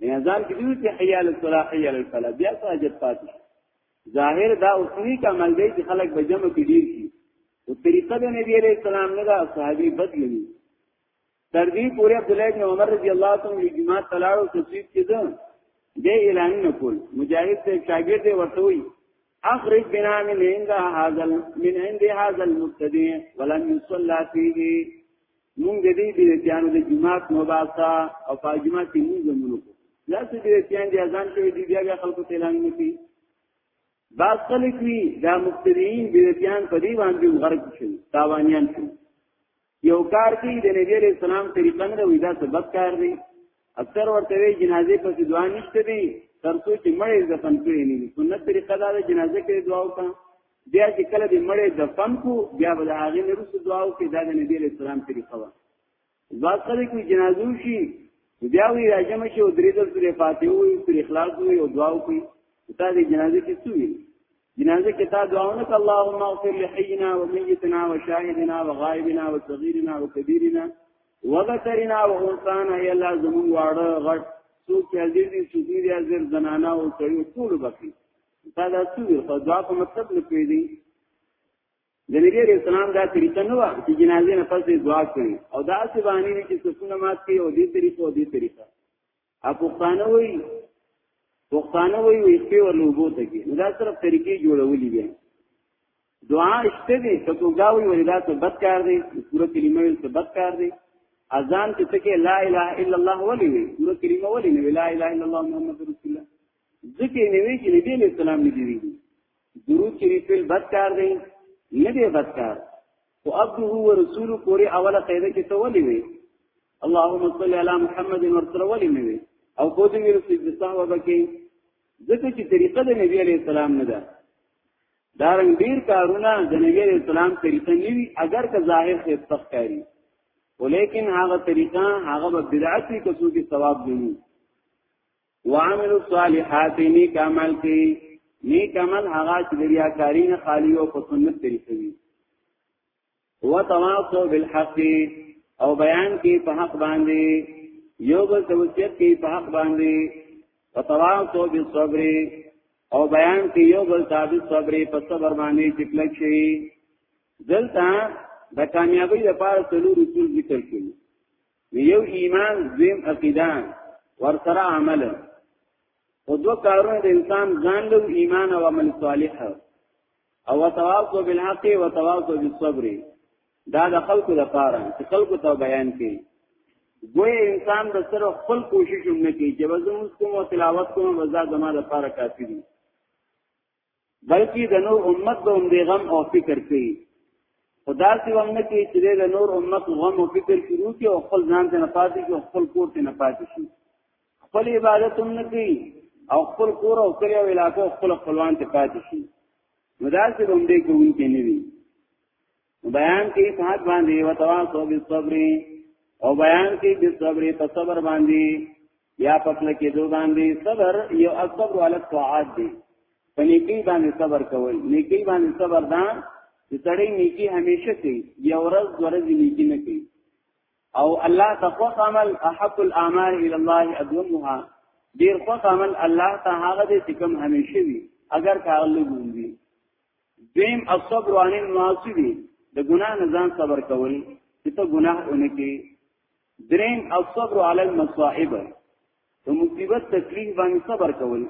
نه اذان کې دوی ته حیا للصلاح حیا للفلاح بیا ساجد پاتې ظاهر دا اوسنی کا عمل دی چې خلک به جمع کې ډیر شي او طریقه د نبی علیہ السلام نه دا صحابي بدلوي تر دې پورې عبد الله بن عمر رضی الله تعالی عنہ جماعت تلاړو تصویب کړه دې اعلان نکول مجاهد ته شاګرد ورته وی اخرج بنا من عند هذا من عند هذا المبتدع ولم يصلى فيه مونږ دې دې ځانو د جماعت مباسا او پاجمه کې مونږ زمونږ لا څه دې ځان دې اذان شوی دی بیا خلکو ته اعلان نکړي بعض خلک وی دا مبتدعين بدعتيان په دې باندې غرق شي تاوانيان شي یو کار کوي د نبی علیہ السلام طریقه نه وي دا څه بد کار دی اکثر ورته وی جنازې په دعا نشته دی ترڅو چې مړې دفن کړي نه سنت طریقه دا د جنازې کې دعا وکړه بیا چې کله د مړې دفن کو بیا به هغه نه رسو دعا وکړي دا د نبی علیہ السلام طریقه و ځکه کوئی جنازو شي بیا وی راځم چې درې دل سره فاتحه وي سره اخلاص وي او دعا وکړي تا د جنازې کې څه ویل جنازه کې تا دعا ونه کړه اللهم اغفر لحينا وميتنا وشاهدنا وغائبنا وصغيرنا وكبيرنا وذكرنا وانثانا يا الله زمون واړه غټ څوک چې عزیز دي څوک دي عزیز زنانا او سړي ټول بخي تا دا څو په دعا په مطلب نه پیدي د نبی رسول الله دا طریقه نه و چې جنازې نه پسې دعا کوي او دا څه باندې چې څونه مات کوي او دې طریقو دې طریقه ا پښتانه وی پښتانه وی وی په ورلو بوته کې دا صرف طریقې جوړولې دي دعا شته دي ته کوګاوي ولې دا څه بد کار دی پوره کلمه څه بد کار دی اذان ته ټکه لا اله الا الله ولې وی پوره کلمه ولې نه لا اله الا الله محمد رسول الله ځکه نه وی چې نبی له سلام نه دی درود شریف بد کار دی نه دی بد کار او عبده ورسول پوری اوله قاعده کې ته ولې وی اللهم صل علی محمد ورسره ولې نه وي او خو دې ویل چې د صحابه بکې ځکه چې طریقه د نبی علی السلام نه ده دارنګ ډیر کارونه د نبی علی السلام طریقه نه وي اگر که ظاهر خې تخکاری ولیکن هغه طریقه هغه به بدعت وي که څوک ثواب دیني وعمل الصالحات نیک عمل کې نیک عمل هغه چې د ریاکاری نه خالی او په سنت طریقه وي وتواصو بالحق او بیان کې په حق باندې یو بل توصیت کې په حق باندې وتواصو بالصبر او بیان کې یو بل تابع صبر په صبر باندې چې کلک شي دلته د کامیابی لپاره څلور اصول ذکر کړي یو ایمان زم عقیده ورسره عمل او دو کارونه د انسان ځان له ایمان او عمل صالح او وتواصو بالحق وتواصو بالصبر دا د خلکو لپاره چې خلکو ته بیان کړي ګوی انسان د سره خپل کوشش هم نه کوي چې وزموږ کوم او تلاوت کوم وزا زما لپاره کافي دي بلکې د نور امت د هم دی غم او فکر کوي خدا سی وم نه کوي چې د نور امت غم او فکر شروع کوي او خپل ځان ته نه پاتې شي او خپل کور ته نه پاتې شي خپل عبادت هم نه کوي او خپل کور او کلی او علاقو خپل خپلوان ته پاتې شي نو دا چې هم دې کوونکې نه وي بیان کې صحت باندې وتواصو بالصبر او بیان کې بالصبر په صبر باندې یا پخل کې دو باندې صبر یو اکبر علی الطاعات دی په نیکی باندې صبر کول نیکی باندې صبر دا چې تړې نیکی همیشه کوي یو ورځ ورځ نیکی نه کوي او الله تخوف عمل احق الاعمال الى الله ادومها ډیر خوف عمل الله ته هغه دې چې کوم همیشه وي اگر کارلو ګوندي دیم الصبر عن المعاصی دی د ګناه نه ځان صبر کول چې ته ګناه اونکي دریم الصبر علی المصائب ته مصیبت تکلیف باندې صبر کول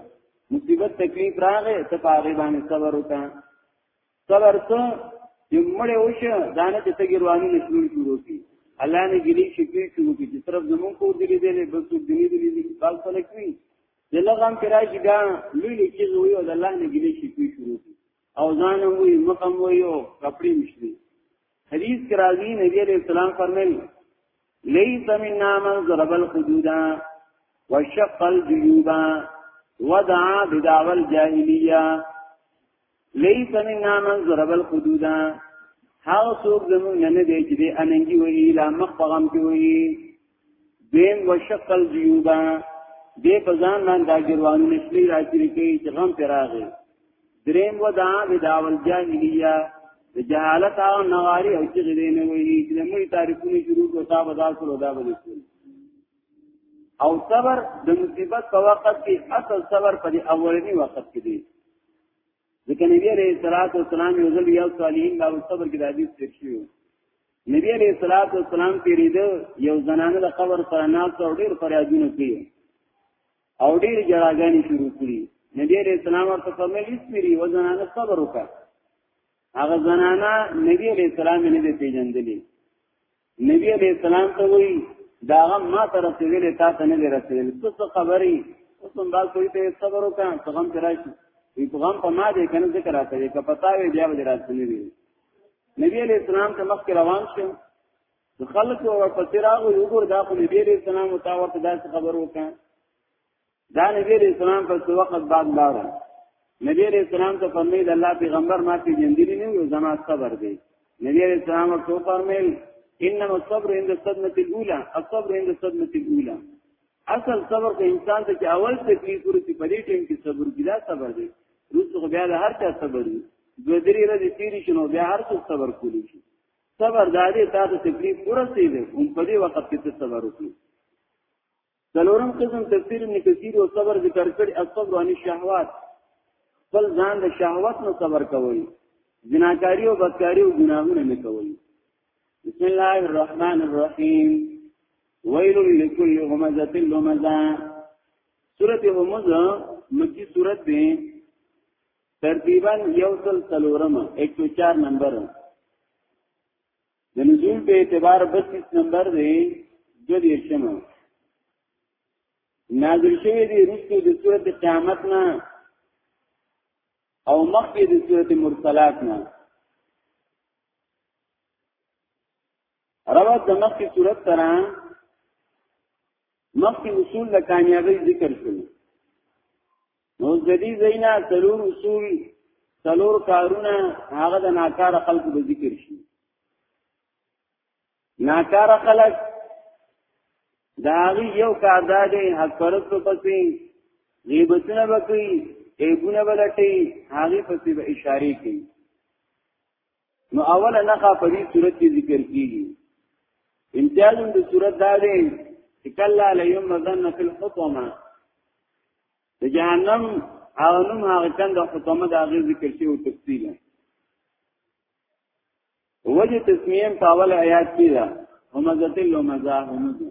مصیبت تکلیف راغې ته پاره باندې صبر وکړه صبر ته چې مړې وشه دانه چې تګي رواني نشول شروع کی الله نه ګلی شي په شروع کی چې طرف زمون کو دې دې له بس دې دې دې بل څه نه کوي دله غم کرای شي ګا لوی لوی چې وي او الله نه ګلی شي په شروع کی او ځان وي مقام وي او کپڑے مشري حدیث کرازی نبی علیہ السلام فرمایل لیس منا من ضرب الخدودا وشق الجيوبا ودعا بدعوى الجاهليه لیس منا من ضرب الحدود هاو څوک زمون نه دی چې د اننګي وهي لا مخ پغم کې وهي دیم وشقل جیوبا دې په ځان باندې دا ګروانو نشلی راځي کې چې غم پر راغی دریم ودا بداول جاهلیه د جهالت او نواری او چې دې نه وهي چې موږ تعریفونه شروع کوو تا بدل کړو دا بدل او صبر د مصیبت په وخت کې اصل صبر په اولنی وخت کې دی ځکه نبی عليه الصلاه والسلام یو ځل یو صالحین دا صبر کې د حدیث څخه شو نبی عليه الصلاه والسلام پیرید یو زنانه د قبر سره ناس او ډیر فریادونه کوي او ډیر جړاګانی شروع کړي نبی عليه السلام ورته فرمایلی سپری و زنانه صبر وکړه هغه زنانه نبی عليه السلام نه پیژندلې نبی علیہ السلام ته وی دا غم ما ته رسیدلې تا ته نه رسیدلې څه څه خبرې اوس هم بل کوي ته صبر وکړه څه غم ترای شي وی په غم په ما دې کنه ذکر راته دې کپتا وی بیا به راته نه وی نبی علیہ السلام ته مخ روان شو د خلکو او پتیراغو یو ګور دا خو نبی علیہ السلام او تا ورته دا خبر وکړه دا نبی علیہ السلام په څو وخت بعد لاړ نبی علیہ السلام ته فرمایي د الله پیغمبر ما په جندري نه یو زما صبر دی نبی علیہ السلام ورته فرمایل انما الصبر عند الصدمه الاولى الصبر عند الصدمه الاولى اصل صبر ته انسان ته چې اول تکلیف ورته په دې ټیم کې صبر ګدا صبر دی روز بیا د هر چا صبر دی دوه درې ورځې تیرې شنو بیا هر څه صبر کولی شي صبر دا دې تاسو تکلیف ورسېږي هم په دې وخت کې صبر وکړئ څلورم قسم تفسیر ابن کثیر او صبر ذکر کړي الصبر عن الشهوات خپل ځان د شهوت نو صبر کوي جناکاری او بدکاری او ګناهونه نه کوي بسم الله الرحمن الرحیم ویل لكل همزه لمزه سورته همزه مکی سورته ده ترتیبا یو سل سلورم 104 نمبر د نزول په اعتبار 32 نمبر دی د دې شمه نازل شوی دی رسو د صورت قیامت نه او مخکې د صورت مرسلات نه روا د مخکې صورت ترا مخکې اصول د کامیابی ذکر شول نو ځدی زینا ضرور اصول څلور کارونه هغه د ناکار خلکو به ذکر شي ناکار خلک دا یو کار دا دی حق پرستو پسې غیبتونه وکړي ایبونه ولټي هغه پسې به اشاره کوي نو اوله نخا په دې صورت کې ذکر کیږي امتیاز د صورت دا دی چې کله لیم مزن فی الحطمه د جهنم او نوم هغه کند حطمه دا غي ذکر شی او تفصیل وجه تسمیم په اول آیات کې دا همزه تل همزه همزه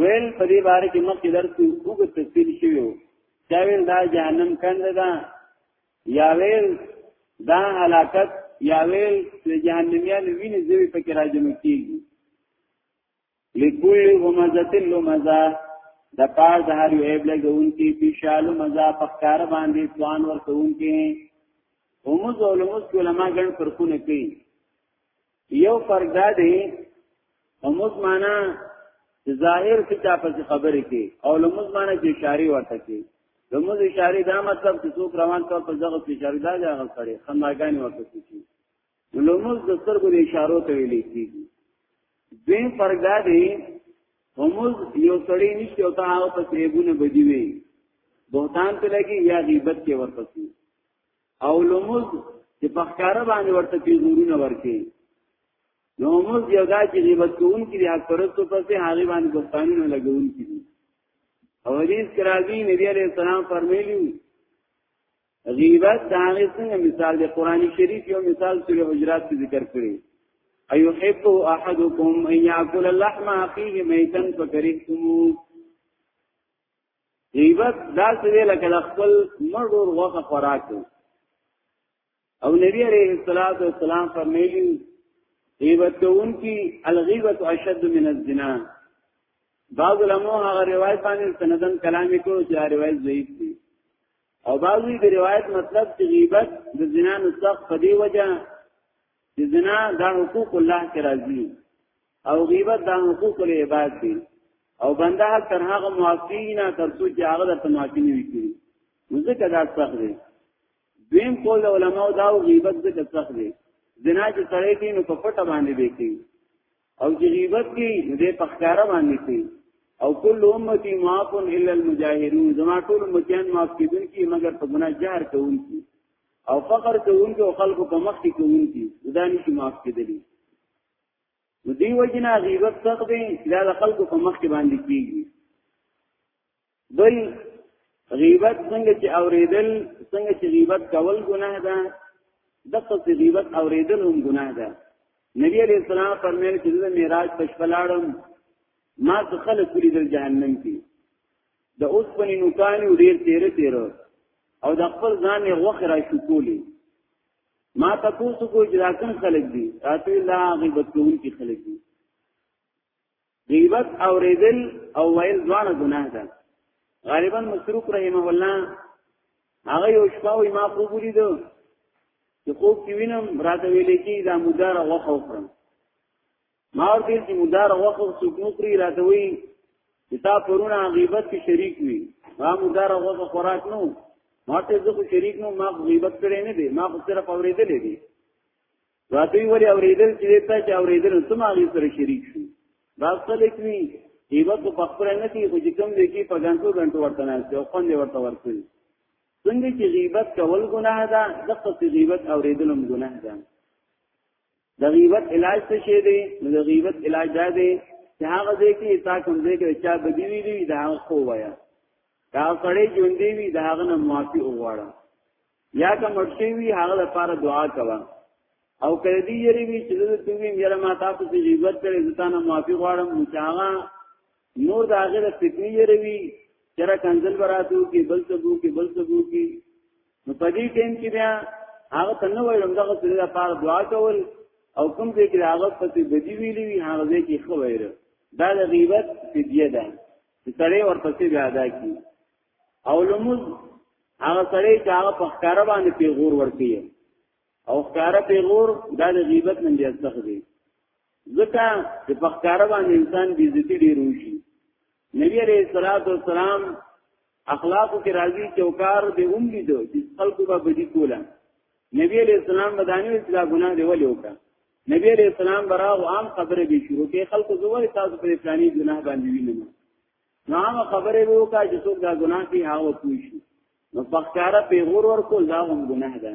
ویل په دې باره کې مخکې درس وګ تفصیل شوی و چا ویل دا جهنم کنده ده یا ویل دا هلاکت یا ویل چې جهنميان ویني زوی پکې راځم کیږي لکوی همزتل لمزا د پار د هر یو ایب لګون کې پیشالو مزا پخکار باندې ځوان ورکون کې همز علماء علماء ګڼ فرقونه کوي یو فرق دا دی هموز معنا ظاهر کتاب څخه خبرې کوي او لموز معنا چې اشاره ورته کوي لموز اشاره دا مطلب چې څوک روان کړ په دغه اشاره دا ځای غل کړي خنداګان ورته کوي لموز د سترګو اشارو ته ویل کیږي دوی فرق دا دی هموز یو سړی نشته او ته هغه په تیبونه بدی وي بهتان ته لګي یا غیبت کې ورپسې او لمز چې په ښکارا باندې ورته پیغورونه ورکي نو موږ یو دا چې غیبت کوون کې د حق پرستو پسې هغه باندې بوختانونه لګون کې دي او حدیث کرازی نبی علیہ السلام فرمایلی غیبت دا هغه څنګه مثال دی قران شریف یو مثال سورې حجرات کې ذکر کړی ايحب احدكم ان ياكل اللحم اخيه ميتا فكرهتموه غیبت دا څه دی لکه د خپل مړور وخه خوراک دی او نبی علیہ الصلوۃ والسلام فرمایلی غیبت کوونکی الغیبت اشد من الزنا بعض علماء هغه روایت باندې سندن کلام کړو چې روایت ضعیف دی او بعضی د روایت مطلب چې غیبت د زنا نسخ په دی وجه چې زنا د حقوق الله کې راځي او غیبت د حقوق له عباد دي او بنده حق تر هغه معافی نه تر څو چې هغه د تماکی نه وکړي ځکه دا سخت دی دویم قول علماء دا او غیبت ځکه سخت دی زنا چې سړی کوي نو په پټه باندې دی کوي او چې غیبت کوي نو دې په ښکارا باندې کوي او کل امتی معاف الا المجاهرون زما ټول امتیان معاف کیدون کی مگر په ګناه جهر کوون کی او فقر کوون کی او خلق په مخ کی کوون کی دا نشي معاف کیدلی نو دی وجنا غیبت سخت دی دا د خلکو په مخ کې باندې کیږي بل غیبت څنګه چې اوریدل څنګه چې غیبت کول ګناه ده دغه چې غیبت اوریدل هم ګناه ده نبی علیہ السلام فرمایل چې د معراج په شپه لاړم ما څه خلک کړي د جهنم کې د اوس په نوکانو ډیر تیر تیر او د خپل ځان یې وخت را شو کولی ما تاسو کو چې دا کوم خلک دي تاسو لا غیبت کوونکي خلک دي غیبت او ریدل او ویل ځوانه ګناه ده غالبا مسروق رحمه الله هغه یو شپه وي ما خوب ولید چې خوب کې وینم راته ویلې کې دا مدار غوخه وکړم ما ورته چې مدار وخت څوک نو پری راته وی چې تا پرونه غیبت کې شریک وي ما مدار وخت خوراک نو ما ته زه خو شریک نو ما غیبت کړی نه دی ما خو صرف اورېدلې دي راته وی اورېدل چې تا چې اورېدل ته ما غي سره شریک شو دا څه لیکوي غیبت په خپل نه کې خو چې کوم دی کې په غنټو غنټو ورته نه او خوند ورته ورکړي څنګه چې غیبت کول ګناه ده دغه غیبت اورېدل هم ګناه ده د غیبت علاج څه شی دی نو د غیبت علاج دا دی چې هغه ځای کې تا کوم ځای کې چا بدی ویلی دا خو وایا دا سړی ژوندې وي دا هغه نه معافي وغواړه یا که مرشي وي هغه لپاره دعا کوه او کله دې یری وی چې زه ته ویم یره ما تاسو ته غیبت کړې زه تاسو معافي غواړم چې هغه نور دا هغه د فکری یری وی چر کنزل براتو کې بل څه بو کې بل څه بو کې نو په دې ټیم کې بیا هغه تنه وایي دغه سړي لپاره دعا کول او کوم ځای کې هغه پسې بدی ویلي وي هغه ځای کې خو وایره دا د غیبت فدیه ده چې سړی ورپسې بیا ادا کی او لمز هغه سړی چې هغه په ښکار باندې پیغور ورکی او ښکار پیغور دا د غیبت نه دی ځخ دی ځکه چې په ښکار باندې انسان بي عزت ډیر وشي نبی عليه الصلاه والسلام اخلاقو کې راځي چوکار دی اوم دي دو چې خلکو به بدی کوله نبی علیہ السلام بدانی چې دا ګناه دی ولې وکړه نبی علیہ السلام برا او عام خبره به شروع کې خلکو زوال تاسو پر اسلامي ګناه باندې وینم نو عام خبره به وکړه چې څوک دا ګناه کوي هغه پوښي نو بخاره پیغور ورکول دا هم ګناه ده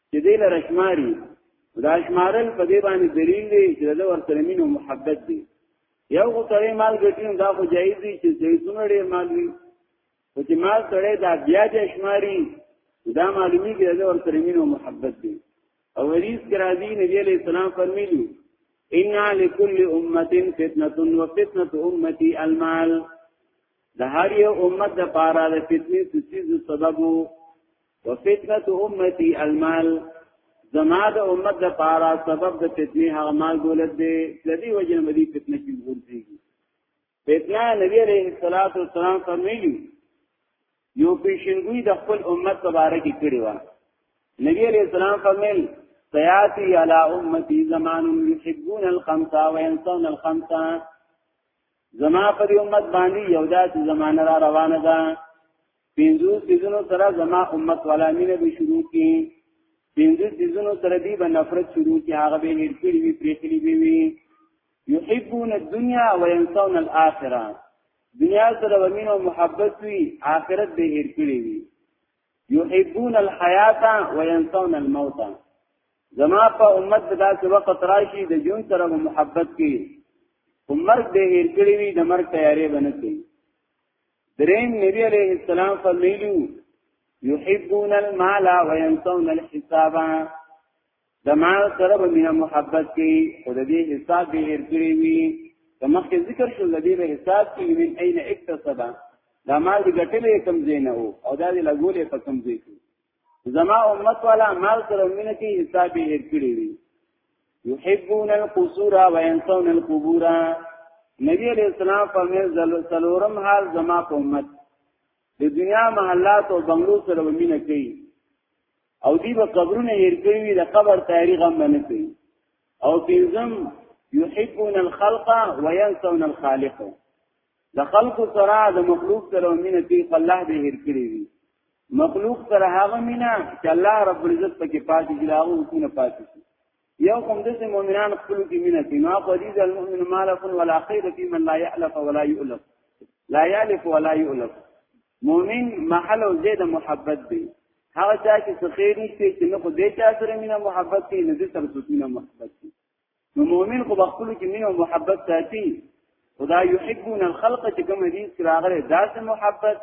چې دې لره شماري دا شمارل په دې باندې دلیل دی چې د ورسره مینه محبت دی یو خو سره مال ګټین دا خو جایز دی چې دې څومره ډیر مال وي خو چې مال سره دا بیا چې شماري دا معلومی کې د ورسره مینه محبت دی او حدیث کې راځي نبی علیہ السلام فرمایلی ان لكل امه فتنه وفتنه امتي المال د هر یو امت د پاره د فتنې سچې سببو وفتنه امتی المال زما د امت د پاره سبب د فتنې هغه مال دولت دی د دې وجه نه دې فتنه کې ورځيږي فتنه نبی عليه الصلاه والسلام فرمایلی یو پیشنګوی د خپل امت مبارک کې کړی و نبی عليه السلام فرمایل سياتي على امتي زمان يحبون الخمسه وينسون الخمسه زما پر امت باندې یو داسې زمانه را روانه ده پینځو سیزونو سره زما امت والا مینه به شروع کی پینځو سیزونو سره دی به نفرت شروع کی هغه به هیر کړی وی پریخلی وی وی یحبون الدنیا وینسون الاخره دنیا سره ومین او محبت وی آخرت به هیر کړی وی یحبون الحیات وینسون الموت زما په امت دا چې وخت راشي د جون سره محبت کی عمرک به هیر کړی وي د مرګ تیارې بنتي دریم نبی علیہ السلام فرمایلیو یحبون المال وینسون الحساب زما سره به مینا محبت کوي خو د دې حساب به هر کړی وي کما کې ذکر شو لدی به حساب کې من اين اکتسب دا مال دې ګټلې کم زینه او او دا دې لګولې په کم زی کې زما امت والا مال سره مینه کې حساب به هر کړی وي يحبون القصور وينسون القبور نبی علیہ السلام فرمایل سلورم حال زما په امت د دنیا محلات او بنگلو سره مینه کوي او دی به قبرونه هیر کوي د قبر تاریخ هم نه کوي او پنځم یحبون الخلق وینسون الخالق د خلق سره د مخلوق سره مینه کوي الله به هیر کړی وي مخلوق سره هغه مینه چې الله رب العزت پکې پاتې دی هغه حکومت پاتې دی یو کوم د مؤمنان خپل کې مینه کوي نو په دې ځل مؤمن مالک ولا خیر فی من لا یعلف ولا یؤلف لا یعلف ولا یؤلف مؤمن محل او زید محبت دی هغه چا چې خیر نشته چې نه خو دې چا سره مینه محبت کوي نه دې سره سوتینه محبت کوي نو مؤمن خو خپل کې مینه او محبت ساتي خدا یحبون الخلق چې کوم دې سراغره ذات محبت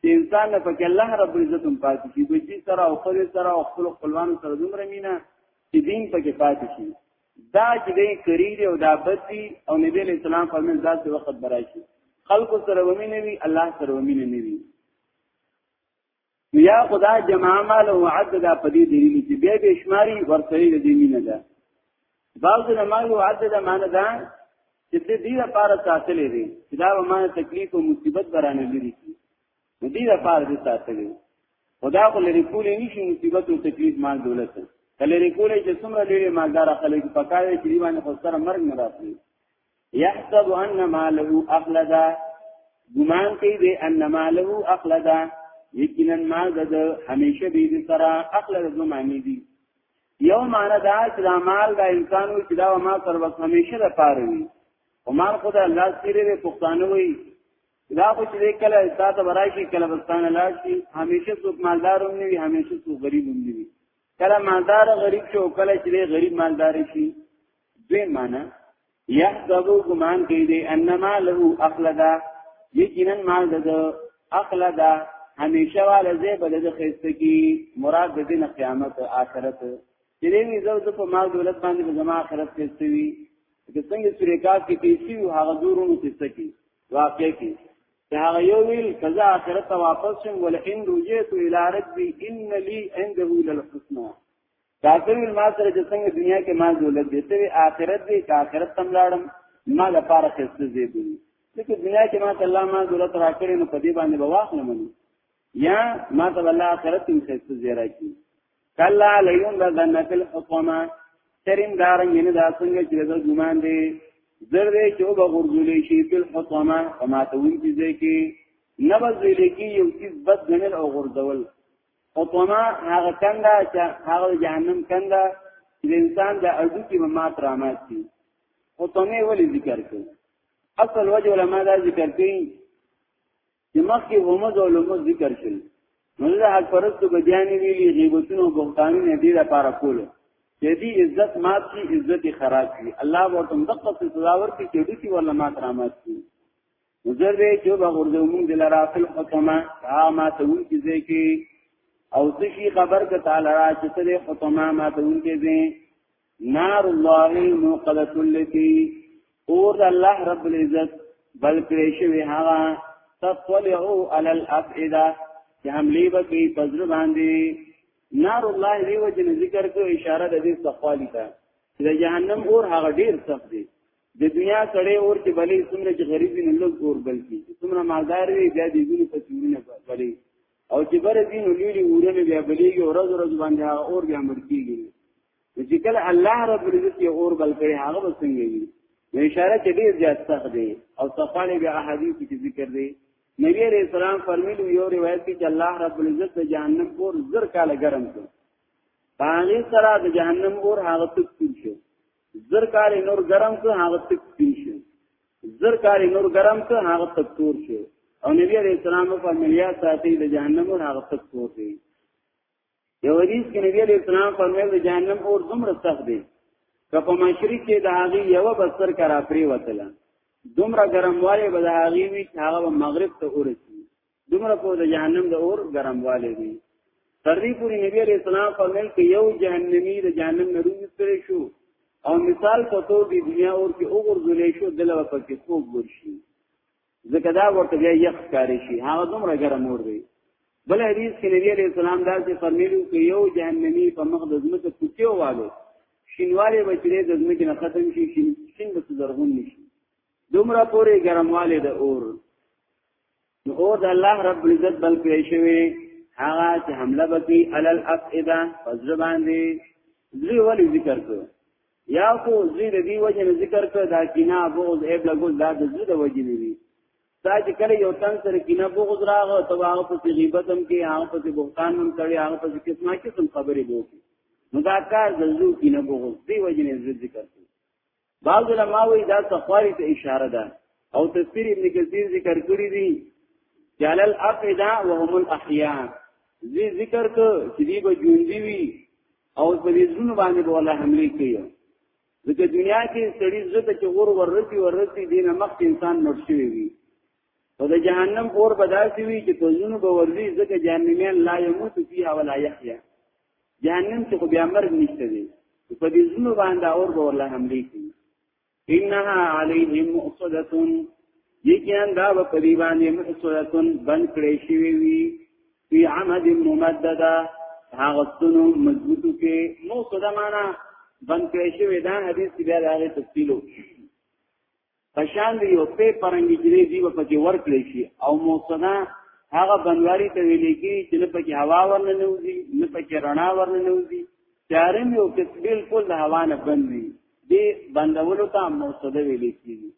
چې انسان نه پکې الله رب عزت هم پاتې شي بچی سره او خپل سره او خپل خپلوان سره دومره مینه چې دین پکې پاتې شي دا چې دې کری دی او دا بدی او نبی علیہ السلام فرمایل دا څه وخت براشي خلق سره ومي نه وي الله سره ومي نه وي یا خدا جمع مال او عد دا پدې دی چې به به شماري ورته دې مینه ده بعض مال او عد دا معنی ده چې دې دې لپاره ساتلې دي چې دا به معنی تکلیف او مصیبت برانه لري دې لپاره دې ساتلې خدا خو لري کولې نشي مصیبت او تکلیف مال دولت کله لري کولې چې څومره لري مالدار خلک پکاره چې دی باندې خو سره مرګ نه راځي يحسب ان ماله اخلدا ګمان کوي دې ان ماله اخلدا یقینا مال د همیشه به دې سره اخلدا زمانی دي یو معنا دا چې دا مال دا انسانو چې دا ما سره وس همیشه د پاره وي او مال خدای الله سره پښتانه وي دا خو چې کله تا ته براشي کله بستان لاړ شي همیشه څوک مالدار هم نه وي همیشه څوک غریب هم نه وي کله مالدار غریب شو کله چې غریب مالدار شي دوی معنا یحسبو ګمان کوي دی انما له اخلدا یقینا مال د اخلدا همیشه والا زی بل د خسته کی مراد د دین قیامت آخرت چې دې زو د په مال دولت باندې زما آخرت خسته وي چې څنګه سورې کاف کې پیسې او هغه دورونو خسته کی واقع کی چې هغه یو ویل کزا آخرت ته واپس شم ول ان رجیت الی ربی ان لی عنده للحسنى دا څنګه ما سره چې څنګه دنیا کې ما دولت دې ته آخرت دې کا آخرت تم لاړم ما لپاره خسته دې دي چې دنیا کې ما الله ما دولت راکړې نو په دې باندې بواخ نه مني یا ما ته الله آخرت هم خسته زیرا کی کلا لیون بدن فی الحطمه ترین دارنګ نه دا څنګه چې د ګمان دی زر دې چې وب غرزولې شي فی الحطمه وما ته وین چې ځکه نبذ لیکي یو چې بد غنل او غرزول حطمه هغه کنده چې هغه جهنم کنده چې انسان د اډو کې مات رامات دي حطمه ولې ذکر کړي اصل وجه علماء دا ذکر کړي چې مخکې همز او لمز ذکر شول نو له حق پرستو بدیانې ویلي غیبتونه او بهتانونه دې لپاره کولو چې دې عزت مات شي عزت خراب شي الله ورته دقه سزا ورکړي چې دې ولا مات رامات شي نظر دې چې به ورته موږ دلاره خپل حکما ما ته وی چې ځکه او څه شي خبر ک تعالی را چې ته حکما ما ته وی چې نار الله الموقدة التي اور الله رب العزت بل کړی شوی هغه تطلعو علی الافئده چې حمله وکړي پزر باندې نار الله دی و جن ذکر کو اشاره د دې صفالی ته د جهنم اور هغه ډیر سخت دی د دنیا سړی اور چې بلې څومره چې غریب نه لږ اور بل کی څومره مالدار وي بیا دې ګونو په څونه بلې او چې بر دین لولي اورنه بیا بلېږي ورځ ورځ باندې اور بیا مړ کیږي نو چې کله الله رب العزت یې اور بل کړي هغه به څنګه وي نو اشاره چې ډیر زیات سخت دی او صفانه بیا احادیث کې ذکر دی نبی علیہ السلام فرمیلو یو روایت کې چې الله رب العزت د جهنم اور زر کال ګرم کړ باندې سره د جهنم اور هغه تک تیر شو زر کال نور ګرم کړ هغه تک تیر شو زر کال نور ګرم کړ هغه تک تور شو او نبی علیہ السلام فرمایا ساتي د جهنم اور هغه تک تور دی یو حدیث کې نبی علیہ السلام فرمایل د جهنم اور دومره سخت دی که په مشرق کې د هغه یو بستر کرا پری وتله دومره ګرمواله به د هغه وی چې هغه مغرب ته ورسی دومره په د جهنم د اور ګرمواله دی تر دې پورې نبی علیہ السلام فرمایل چې یو جهنمی د جهنم نه روستل شو او مثال په تو دی دنیا اور کې اوغور ذلې شو دلته پکې خوب ورشي ځکه دا ورته بیا یخ کاری شي هغه دومره ګرم اور دی بل حدیث کې نبی علیہ السلام دا چې فرمیلو کې یو جهنمی په مخ د زمکه کوټیو والو شینواله بچره د زمکه نه ختم شي شین شین بس زرغون نشي دومره پورې ګرمواله د اور نو اور د الله رب العزت بل کړی شوی هغه چې حمله وکړي علل افئده فزر باندې زری ولی ذکر کړو یا خو زوی د دې وجه نه ذکر کړ دا کینا بغض ایب لګول دا د زوی د وجه نه وی دا چې کله یو تن سره کینا بغض راغو ته هغه په غیبت هم کې هغه په بهتان هم کوي هغه په قسمه قسم خبرې وکړي نو دا کار د زو کینا بغض دی وجنه زړه ذکر کوي بعض علماء وی دا تخواری ته اشاره ده او تفسیر ابن کثیر ذکر کړی دی جلل افدا وهم الاحیاء زی ذکر کو چې دی به ژوندۍ وي او په دې زړونو باندې به الله حمله کوي ځکه دنیا کې سړی زړه ته چې اور ورسي ورسي دینه مخ انسان مړ شوی وي او د جهنم اور بداسي وي چې په زړونو به ورځي ځکه جهنميان لا يموت فيها ولا يحيا جهنم چې خو بیا مرګ نشته دی په دې زړونو باندې اور به الله حمله کوي انها علیهم مؤصده یقینا دا په دی باندې مؤصده بند کړی شي وی فی عمد ممدده هغه ستونو مضبوطو کې مؤصده معنا بند کړی شي دا حدیث کې بیا هغه تفصیلو پشان دی او په پرنګي کې دی په کې ورکړی شي او مؤصده هغه بنواری ته ویل کی چې نه پکې هوا ورنه نوځي نه پکې رڼا ورنه نوځي چارم یو کې بالکل د هوا نه بندي دې بندولو ته موصده ویل کیږي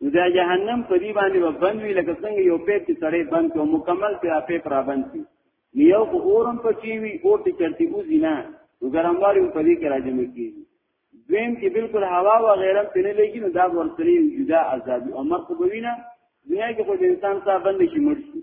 نو دا جهنم په دې باندې وبند وی لکه څنګه یو پیپ چې سړی بند کو مکمل ته پیپ را بند کی یو اورم پکې وی او ته چرتی او زینا نو ګرموالي په دې کې راځم کیږي دویم چې بالکل هوا و غیره په نه لګي نو دا ورسره جدا آزاد او مرخ بوینه دنیا کې خو د انسان صاحب بند شي مرشي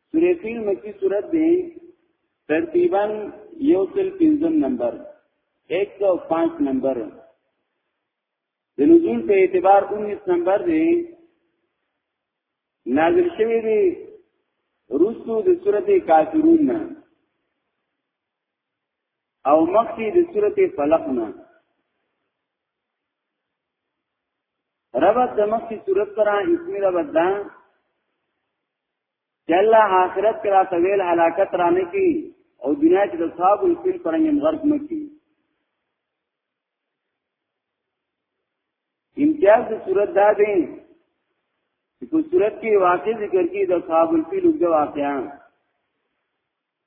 سورې فیل مکی سورت دی ترتیبا یو سل پنځم نمبر 105 نمبر د نزول په اعتبار 19 نمبر دی نازل شوی دی رسو د سورته کافرون نه او مخکې د سورته فلق نه ربط د مخکې سورته سره اسمی ربط ده چلا آخرت کرا طویل حلاکت رانه کی او دنیا چې د صحاب الفیل پرنګم غرق مکی امتیاز د صورت دا دی چې په صورت کې واقع ذکر کی د صحاب الفیل وګړه واقعا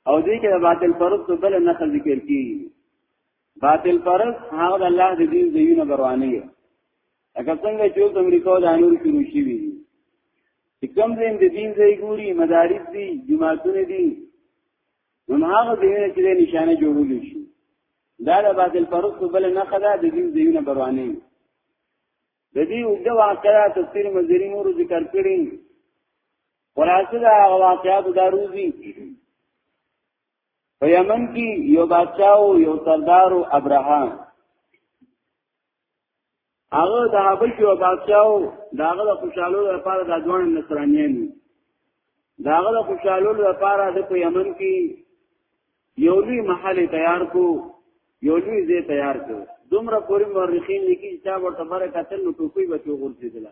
او دې کې باطل پرست بل نه ذکر کی باطل پرست هغه د الله د دین دیونه بروانه یې اګه څنګه چې د امریکا د انور شروع شي وي کوم زم د دین ځای ګوري مدارس دي جماعتونه دي نو هغه دینه چې نشانه جوړول شي دا د باطل پرست بل نه خدا د دین دیونه بروانه یې د دې اوږده واقعا تفسیر مزری نور ذکر کړي خلاصه دا واقعات دا روزي په یمن کې یو بادشاہ او یو سردار او ابراهام هغه د حبش یو بادشاہ او داغه د خوشحالو لپاره د ځوان نصرانیان داغه د خوشحالو لپاره د په یمن کې یو لوی محل تیار کو یو لوی ځای تیار کو دومره پوری مورخین لیکي چې تا ورته بره کتل نو ټوپی به تو غورځیدل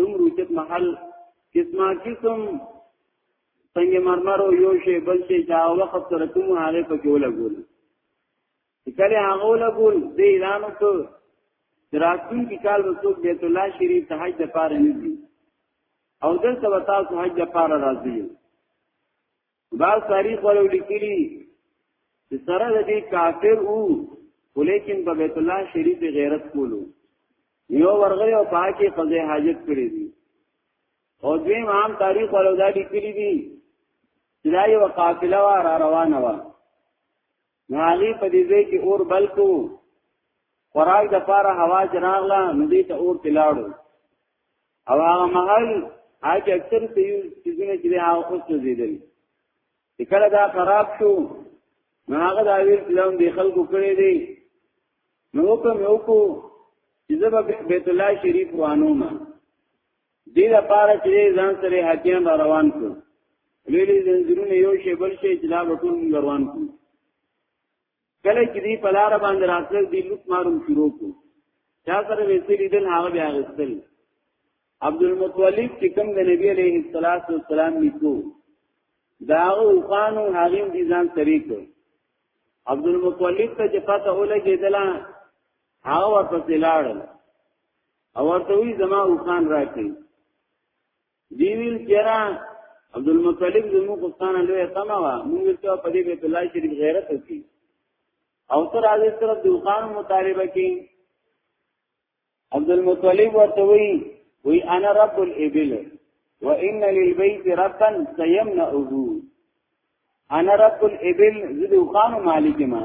دومره اوچت محل قسمه قسم سنگ مرمرو یو شی بل شی دا وخت سره کوم هغه په کې ولګول کله هغه ولګول دې اعلان وکړ دراتون کی کال وسوک بیت الله شریف ته حج لپاره نه دي او دلته وتا سو حج لپاره راځي بعض تاریخ ولو لیکلی چې سره د دې کافر وو ولیکن په بیت الله شریف غیرت کولو یو ورغلی او پاکي قضې حاجت کړی دي او دوی عام تاریخ ولو دا لیکلی دي چې دا یو قافله واره روانه وه نو هغه په دې ځای کې اور بل کو خوراک د پاره هوا جراغلا نو دې ته اور تلاړو او هغه محل هغه اکثر ته یو چیزونه چې هغه اوس زیدل کله دا خراب شو نو هغه دا ویل چې لوم دې خلکو کړی دی نو کوم یو کو چې زبا بیت الله شریف وانو ما دې لپاره چې ځان سره حاکم را روان کړو لیلی زنجیرونه یو شی بل شی چې دا وټول موږ روان کړو کله چې دې په لار باندې راتل دې لوک مارم شروع کړو چا سره وېسې لیدل هغه بیا غستل عبد المطلب چې کوم د نبی عليه الصلاه والسلام نیکو دا او خانو هغه دې ځان سره کړو عبد المطلب ته چې پته ولګېدله هغه ورته لاړل او ورته وی زما اوخان راکړي دی ویل چیرې عبد المطلب زمو قستانه لوی تما وا موږ ته په دې بیت الله شریف غیرت وکړي او تر هغه طرف د اوخان مطالبه کې عبد المطلب ورته وی وی انا رب الابل وان للبيت ربا سيمنعه انا رب الابل زدو خان مالک ما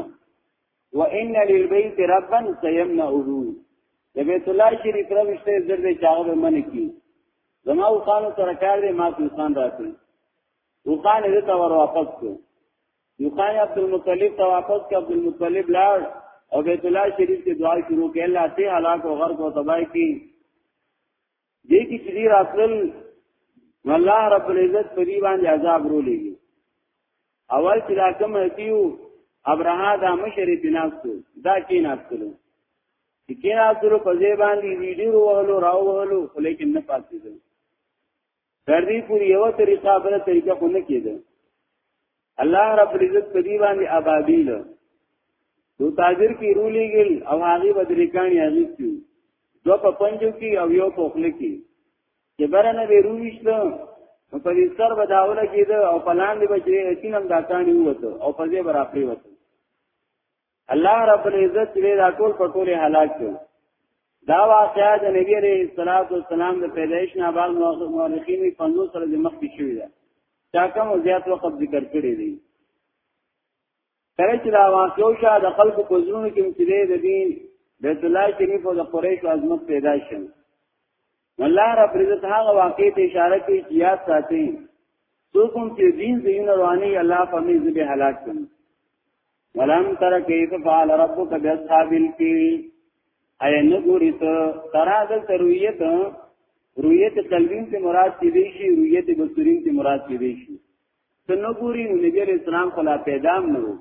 وان للبيت ربا سيمنعه د بیت الله شریف رب شته زر دې چاغه به من کی زما او خان سره کار دې ما په خان راته او خان دې ته ور واپس کو یو خان عبد المطلب ته واپس کو عبد المطلب لاړ او بیت الله شریف کې دعا شروع کړه الله ته هلاک او غرق او تباہ کی دې کې چې دی راتلل نو الله رب العزت په دې باندې عذاب رولېږي اول چې دا کوم کیو ابرها دا مشرې پیناستو دا کې ناستلو چې کې ناستلو په ځای باندې ویډیو وهلو راو وهلو لیکن نه پاتې دي تر دې پورې یو طریقه بل طریقه خو نه کېده الله رب العزت په دی باندې ابابیل دو تاجر کی رولی گل او هغه بدریکانی هغه کیو دو په پنجو کی او یو په خله کی چې برنه به رویشته نو په دې سر بداوله کېده او په لاندې به چې سینم داتانی وته او په دې برا پری وته الله رب العزت دې دا ټول په ټول هلاک کړ دا واقعا د نبی عليه الصلاه والسلام د پیدایش نه بعد مورخین 50 سره د مخ کې شوې ده چا کوم زیات وخت ذکر کړی دی کله چې دا واقعو شا د خلکو په زړونو کې متلې د دین بیت الله شریف او د قریش عظمت پیدا شوه والله رب عزت هغه واقع ته اشاره کوي چې یاد ساتي څوک هم چې دین دین رواني الله په میز به هلاک کړي ولم تر کیف فعل ربک باصحاب الفیل اي نګوري ته تراد ترویت رویت قلبین ته مراد کې دی شي رویت بصرین ته مراد کې دی شي ته نګوري نبی اسلام خلا پیدام نه وو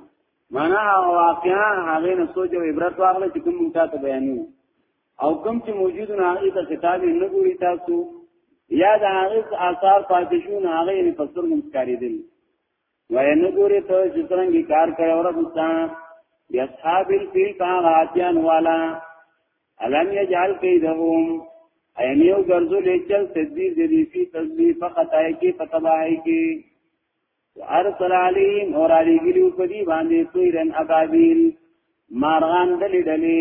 معنا واقعا هغه نه سوچ او عبرت واغله چې کوم ته بیانو او کم چې موجود نه هغه ته خطاب نه ګوري تاسو یا د هغه آثار پاتې شو نه هغه یې په سترګو مستاری دي وای نه ګوري ته چې څنګه کار کوي او رستا یا اصحاب الفیل طاغاتیان والا الم یجعل کیدهم اینیو ګرځو لیکل تدبیر د دې فی تدبیر فقط آی کې پتبای کې ارسل علیم اور علی ګلو په دې باندې سویرن ابابیل مارغان دلی دلی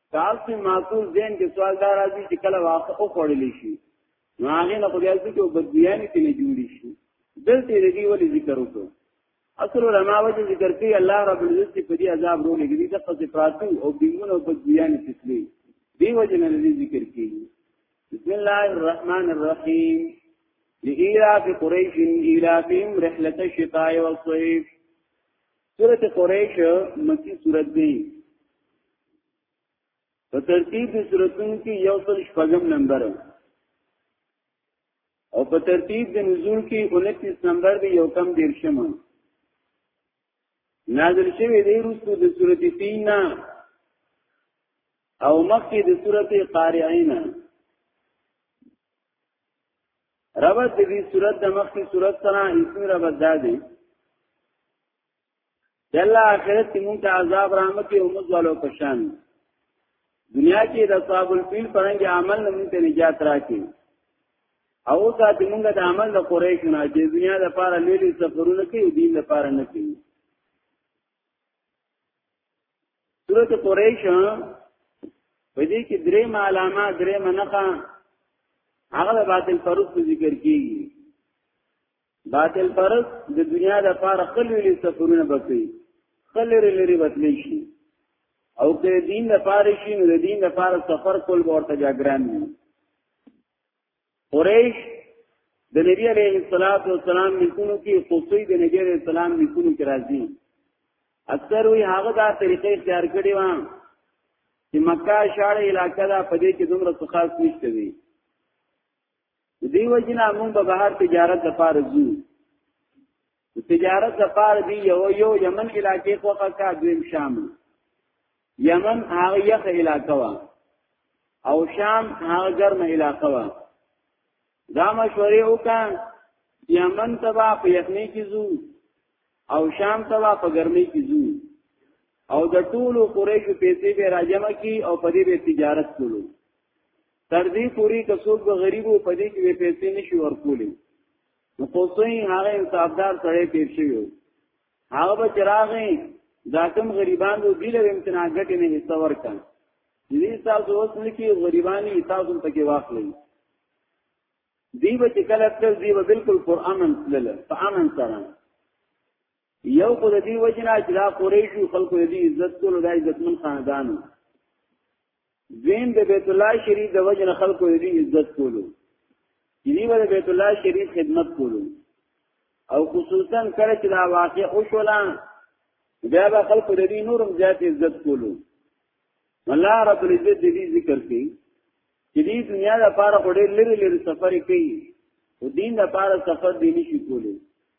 تاسو معقول ذهن کې سوال دار راځي چې کله واقع او خړلې شي نو هغه نه خدای څخه چې بدویان کې نه جوړی شي دلته دې ولې ذکر وکړو اصل علماء وجه ذکر کوي الله رب العزت په دې عذاب رو لګي د قصې پراتو او بیمونه او بدویان تسلی دی وجه نه دې ذکر کوي بسم الله الرحمن الرحیم لإيلاف قريش إيلافهم رحلة الشتاء والصيف سورة قريش مکی سورة دی په ترتیب د سورتونو کې یو سل شپږم نمبر او په ترتیب د نزول کې 29 نمبر دی یو کم دیرشم نازل شوی دی رسو د سورت تینا او مخکې د سورت قارعینا ربط دې صورت د مخکې صورت سره اسم ربط ده دلا آخرت کې مونږ ته عذاب رحمت او موږ والو پشان دنیا کې د اصحاب الفیل پرنګ عمل نه مونږ ته نجات راکړي او ساتي مونږ د عمل د قریش نه چې دنیا د پاره لیلي سفرونه کوي دین د پاره نه کوي سورته قریش په دې کې درې علامه درې منقه هغه باطل فروض ذکر کیږي باطل پرس د دنیا د پاره خلوی سفرونه بکوي خلری لري وتلی شي او که دین د پاره شي نو د دین د پاره سفر کول ورته جاګران دي قریش د نبی علیه الصلاۃ والسلام لیکونو کې قصې د نبی علیه السلام لیکونو کې راځي اکثر وی هغه دا طریقې اختیار کړې و چې مکه شاړه علاقې دا پدې کې دومره خاص نشته وي دیو جنا مونږ به بهر تجارت لپاره ځو تجارت لپاره دی یو یو یمن علاقې خوخه کا دویم شام یمن هغه یخ علاقه وا او شام هغه ګرم علاقه وا دا مشورې وکړه یمن تبا په یخنی کې ځو او شام تبا په ګرمۍ کې ځو او د ټولو قریشو پیسې به راجمع کی او په دې به تجارت کولو تر دې پوری که څوک به غریبو په دې کې پیسې نشي ورکولې نو قصي هغه انصافدار سره پیښ شي هغه به چراغې دا کوم غریبان وو دله امتنا غټې نه حصہ ورکړ دې تاسو اوس لکه غریبانی تاسو ته کې واخلې دی به چې کله تل دی به بالکل پر امن تلل په امن سره یو خو د دې وجنا چې دا قریشو خلکو دې عزت کول د عزتمن خاندان زین د بیت الله شریف د وجنا خلکو دې عزت کولو یی ول بیت الله شریف خدمت کولو او خصوصا کله چې دا واقع او شولا بیا به خلکو دې نورم زیات عزت کولو الله رب العزت دې ذکر کوي چې دې دنیا لپاره خوري لری لری سفر کوي او دین لپاره سفر دې نشي کولی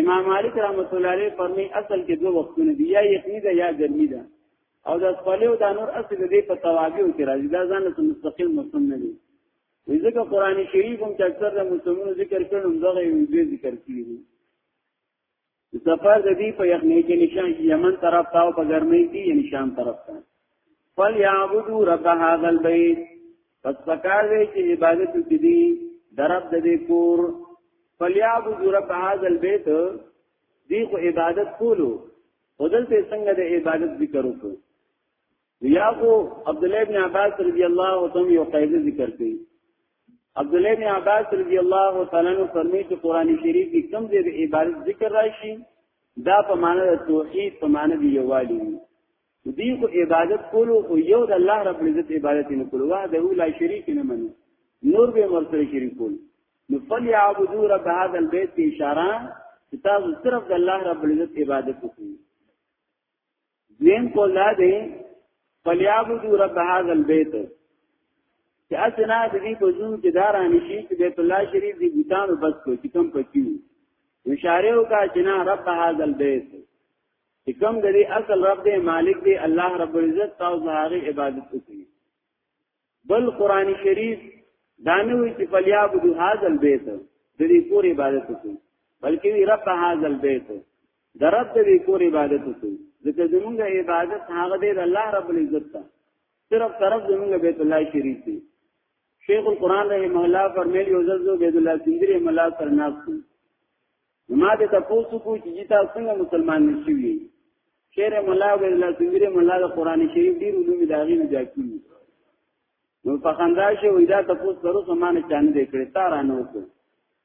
امام مالک رحمت الله علیه فرمایي اصل کې دوه وختونه دي یا یخنی ده یا ګرمي ده او د خپلو د نور اصل دې په توابع کې راځي دا ځان ته مستقیم موسم نه دي ځکه قران شریف هم چې اکثر د موسمونو ذکر کړي هم دغه یو ذکر کړي دي سفر د دې په یخنی کې نشان یمن طرف ته او په ګرمۍ کې نشان طرف ته فل یعبدو رب هذا البيت پس پکار دی چې عبادت کې دی درب د دې کور فلیعبد رب هذا البيت دی خو عبادت کولو ودلته څنګه د عبادت ذکر وکړو یا خو عبد الله ابن عباس رضی الله عنه یو قاعده ذکر کړي عبد الله ابن عباس رضی الله تعالی عنہ فرمایي چې قران شریف کې کم دې د عبادت ذکر راشي دا په معنی د توحید په معنی دی یوالي دې خو عبادت کولو او یو د الله رب العزت عبادت نه کولو وحده لا شریک نه منو نور به مرسره شریک کول نو فلیعبدوا رب هذا البيت اشاره چې تاسو صرف د الله رب العزت عبادت وکړئ دین کول دا دی فلیعبدوا رب هذا البيت چې اسنه د دې په زوم کې داران شي چې بیت الله شریف دې بوتانو بس کو چې کم پکې وشاره وکړه چې نه رب هذا البيت چې کوم د دې اصل رب دی مالک دی الله رب العزت تاسو د هغه عبادت وکړي بل قران شریف دانه وی چې فلیعبدوا هذا البيت د دې کور عبادت وکړي بلکې وی رب هذا البيت د رب دې کور عبادت وکړي ځکه زمونږ عبادت هغه دی د الله رب العزت ته صرف طرف زمونږ بیت الله شریف دی شیخ القران رحمه الله فرمایلی یو ځل بیت الله سندری مولا سرناس نو ما ته تاسو کو چې جتا څنګه مسلمان نشوي شعر مولا ویل لا څنګه مولا د قران شریف ډیر علوم داغي نه جاکي نو په خندا شي وې دا تاسو سره سمانه چانه دې کړې تا را نه وکړ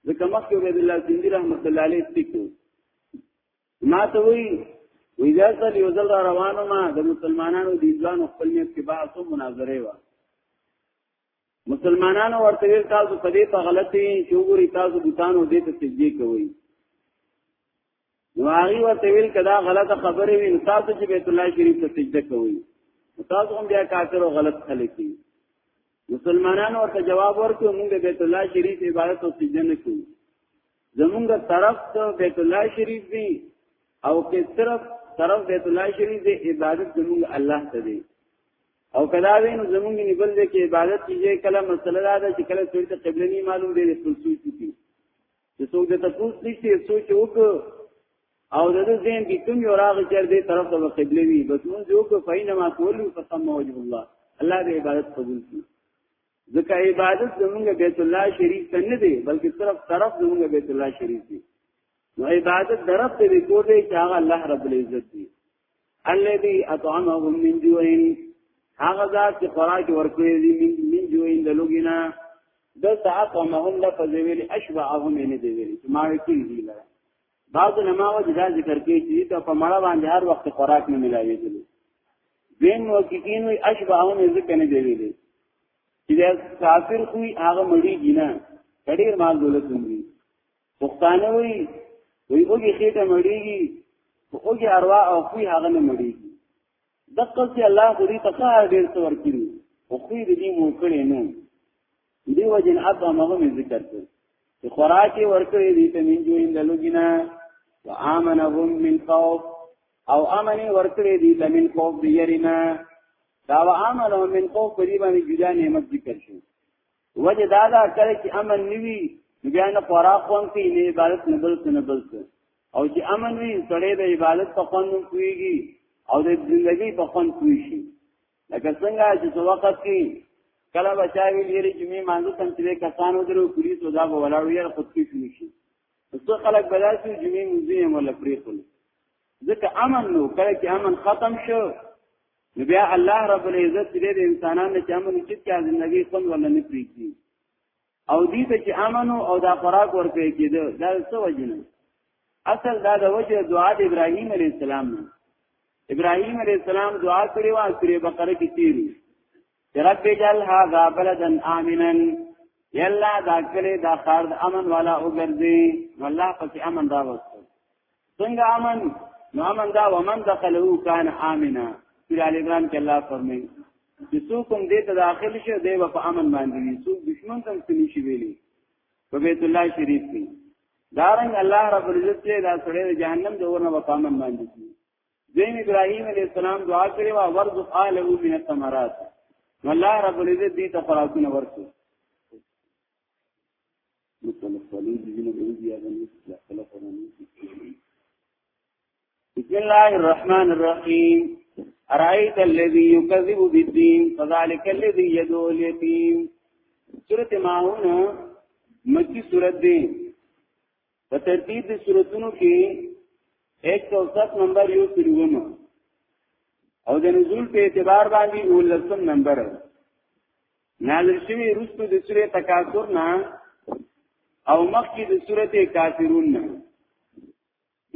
ځکه مخکې ویل الله څنګه رحمت الله علیه تکو ما ته وی وی دا سره یو ځل روانو ما د مسلمانانو د ځوان خپل نیت کې بحث او مناظره و مسلمانانو ورته ویل تاسو په دې په غلطي چې وګوري تاسو بوتانو دې ته سجدي کوي نو هغه ورته ویل کدا غلطه خبره وي نو تاسو چې بیت الله شریف ته سجده کوي تاسو هم بیا کافر او غلط خلک دي مسلمانانو ورته جواب ورکړو موږ بیت الله شریف عبادت او سجده نه کوو زمونږ طرف ته بیت الله شریف دی او که صرف طرف بیت الله شریف دی عبادت زمونږ الله ته دی او کدا وین زمونږ نه بل دې کې عبادت کیږي کله مسله دا ده چې کله څوک ته قبله نه معلوم دی خپل سوچ کوي چې څوک د تفوس نشته سوچ وک او د دې ځین کې کوم یو راغ چر دې طرف ته قبله وی بس مونږ یو کو فینما تولو فسم وجه الله الله دې عبادت قبول کړي ځکه عبادت زمونږ بیت الله شریف ته نه دی بلکې صرف طرف زمونږ بیت الله شریف دی نو عبادت درف ته وکړي چې هغه الله رب العزت دی الذي اطعمهم من جوع هغه ذات چې خوراک ورکړي دي من جوع د لوګینا دلته اطعمهم لفظ ویل اشبعهم نه دی ویل ما ویل دي لره بعض علماء دا ذکر کوي چې ته په مړه باندې هر وخت خوراک نه ملاوي دي دین موقعین وی اشبعهم ذکر نه دی ویل چې کافر کوی هغه مړی جنا کډیر مال دولت دی پښتانه وی وی اوږي خېټه مړیږي اوږي اروا او خوې هغه نه مړیږي دقل چې الله خو دې تخا ډېر څه ورکړي او خوې دې مو کړې نو دی وجن ابا مغم ذکر کړ چې خوراک ورکړي دې ته من جوړین د لوګینا وامنهم من خوف او امن ورکړي دې ته من خوف دی یرینا دا وامنهم من خوف په دې باندې جدا نعمت ذکر شو وجه دا دا کله چې امن نیوي بیا نه خوراک خوان کوي نه عبادت نه بل څه نه بل څه او چې امن وي سړی د عبادت په خوان نه کويږي او د ژوندۍ په خوان کوي شي لکه څنګه چې څو وخت کې کله بچاوي لري چې می مانځو تم چې کسانو درو پولیس او دا به ولاړو یې خود کې شي شي څو خلک بداسي چې می موزیم ولا پریخل ځکه امن نو کله چې امن ختم شو نو بیا الله رب العزت دې د انسانانو چې امن چې چا ژوندۍ خوند ولا نه پریږي او دې ته چې امن او دا خوراک ورکړي کېده دا څه وجنه اصل دا د وجه دعا د ابراهیم علی السلام نه ابراهیم علی السلام دعا کړې و سورې بقره کې تیری رب جل هذا بلدا امنا یلا دا کله دا خار د امن والا وګرځي والله پکې امن راوست څنګه امن نو امن دا ومن دخله کان امنا سور علی عمران کې الله فرمایي چې څوک هم دې ته داخل شي دی په امن باندې وي څوک دشمن ته ستنی شي ویلي په بیت الله شریف کې دارنګ الله رب العزت دې دا سره جهنم د ورنه په امن باندې دي دین ابراهیم علیه السلام دعا کړې وا ورز قاله من الثمرات الله رب العزت دې ته فراقونه ورکړي بسم الله الرحمن الرحيم أرأيت الذي يكذب بالدين فذلك الذي يدعو اليتيم سورة ماعون مکی سورت دی په ترتیب د سورتونو کې 107 نمبر یو سلومه او د نزول په اعتبار باندې ولسم نمبر نازل شوی رستو د سوره تکاثر نه او مخکې د سوره کافرون نه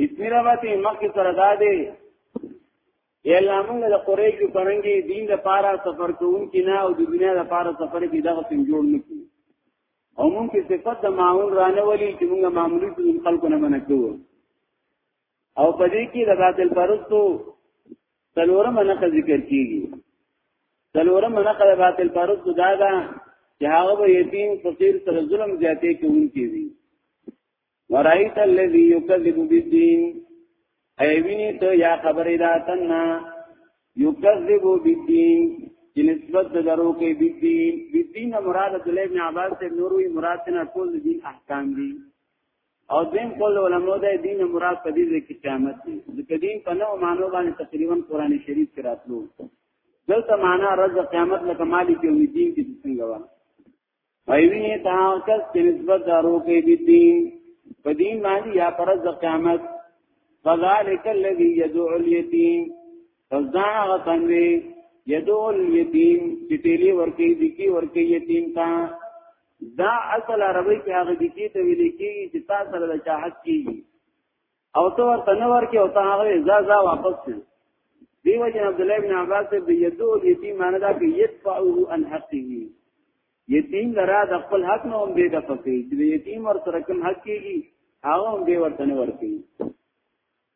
اسمی رابطه مخکې سره دا دی یلا موږ د قریش پرنګي دین د پاره سفر کوون کې نه او د دنیا د پاره سفر کې دغه څنګه جوړ نه کی او موږ کې صفت د معاون رانه ولي چې موږ معمولی ټول خلکو نه منکو او په دې کې د باطل پرستو څلورم نه ذکر کیږي څلورم نه د باطل پرستو دا ده چې هغه به یتیم فقیر سره ظلم زیاتې کوونکی وي ورایت الذی یکذب بالدین ایوینی ته یا خبرې دا تنه یکذب بالدین چې نسبت د درو کې بالدین بالدین مراد عبد الله بن عباس ته نوروي مراد نه ټول دین احکام دي او دین قول علماء د دین مراد په دې کې قیامت دی ځکه دین په نو معنی باندې تقریبا قران شریف کې راتلو دلته معنا رز قیامت لکه مالک یوم الدین کې څنګه و وایوی ته کس چې نسبت دارو کې دي دین په دین باندې یا پر رز قیامت فذلک الذی یدعو الیتیم فزا غتنوی یدعو الیتیم چې تیلی ورکی دکی ورکی یتیم تا دا اصل عربی کې هغه دي چې ته ویل کېږي چې تا سره د چا حق کېږي او ته ورته نه ورکې او ته هغه ځا واپس کړې دیو جن عبد الله ابن عباس به یدو یتیم معنی دا کې یدفعه ان حقه یتیم لرا د خپل حق نه هم دې د پکې چې یتیم ور سره کوم حق کېږي هغه هم دې ورته نه ورکې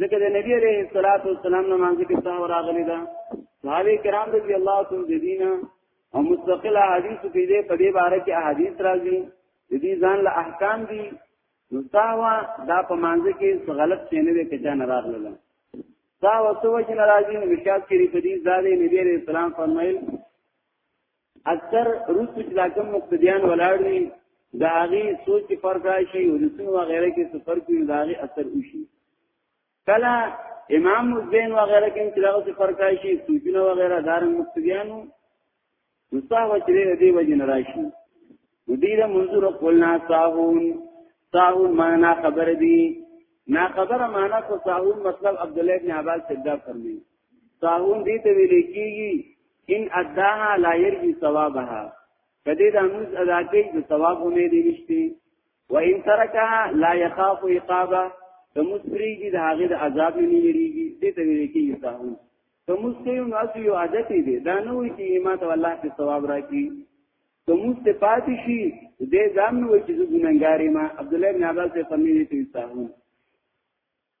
ځکه د نبی عليه الصلاه والسلام نه مانځي کې څه راغلي دا صحابه کرام رضی الله تعالی عنهم دینه او مستقله حدیث کې دې په دې باره کې احادیث راځي د دې ځان له احکام دي نو ساوا دا په مانځ کې غلط چینه دې کې ځان راغله ساوا سو چې ناراضي نو مشکات کې دې په دې ځاله نبی عليه السلام فرمایل اکثر روس چې لا کوم مقتدیان ولاړ دي دا هغه سوچ فرق راشي او د سن وغیرہ کې څه فرق وي دا هغه اثر وشي کله امام مزین وغیرہ کې چې هغه څه فرق راشي سوچونه وغیرہ دار مقتدیانو مصاحب چې دې وجه نه راشي مدیر منظور قلنا ساهون ساهون معنا خبر دي نا خبر معنا کو ساهون مطلب عبد الله بن عباس صدق فرمایي طاعون دې ته ویل کېږي ان اداها لا يرجي ثوابها کدی دا موږ ادا کوي د ثواب امید نشته و ان ترکها لا يخاف عقابه د مسریږي د هغه د عذاب نه یریږي دې ته ویل کېږي طاعون ته موږ ته یو ناس یو عادت دی دا نه وي چې ما ته الله ته ثواب راکړي ته موږ ته پاتې شي دې ځان نو چې ګننګارې ما عبد الله بن عباس ته فرمایي چې طاعون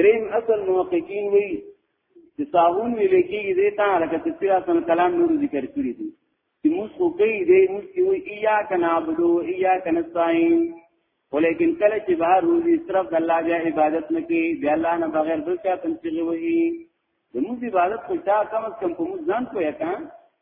دریم اصل محققین وی چې صاحون ویل کېږي دې ته لکه چې سیرا سن کلام نور ذکر کړی دي چې موږ خو کوي دې موږ چې وی ایا کنا عبدو ایا کنا ساين ولیکن کله چې بهر روزي صرف الله بیا عبادت نه کوي بیا الله نه بغیر بل څه تنسیږي وي د موږ عبادت خو چا کم از کم په موږ ځان کوی کان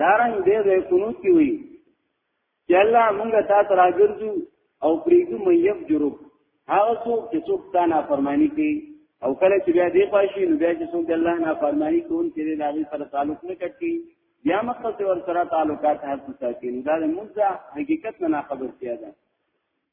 دارنګ دې د قنوت کې وي چې الله موږ تا ته راګرځو او پریږو مې یو جروب هغه څوک چې څوک تا نه فرمانی کوي او کله چې بیا دې پاشي نو بیا چې څوک الله نه فرمانی کوي چې دې لاغي سره تعلق نه کټي بیا مقصد ور سره تعلقات هر څه ساتي دا د موږ حقیقت نه خبر کیږي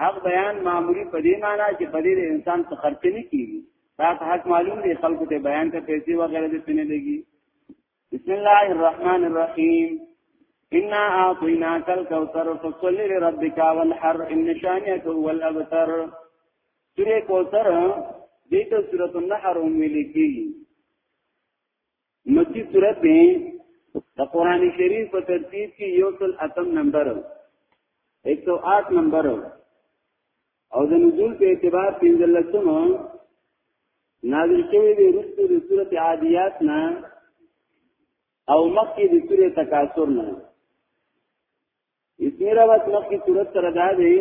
حق بیان معمولی په دې معنی چې په دې انسان څه خرچ نه کیږي دا حق معلوم دی خلکو ته بیان ته پیسې وغیرہ دې پنه لګي بسم الله الرحمن الرحیم ان اعطيناك الكوثر فصل لربك والحر ان شانئك هو الابتر سوره کوثر دې ته سوره النحر هم ویل کیږي مکی صورت دی د قران شریف په ترتیب کې یو سل اتم نمبر 108 نمبر او د نزول په اعتبار 15 نازل شوی دی رسو د صورت عادیات نه او مکی د صورت تکاثر نه اسمی روایت مخی صورت سره دا دی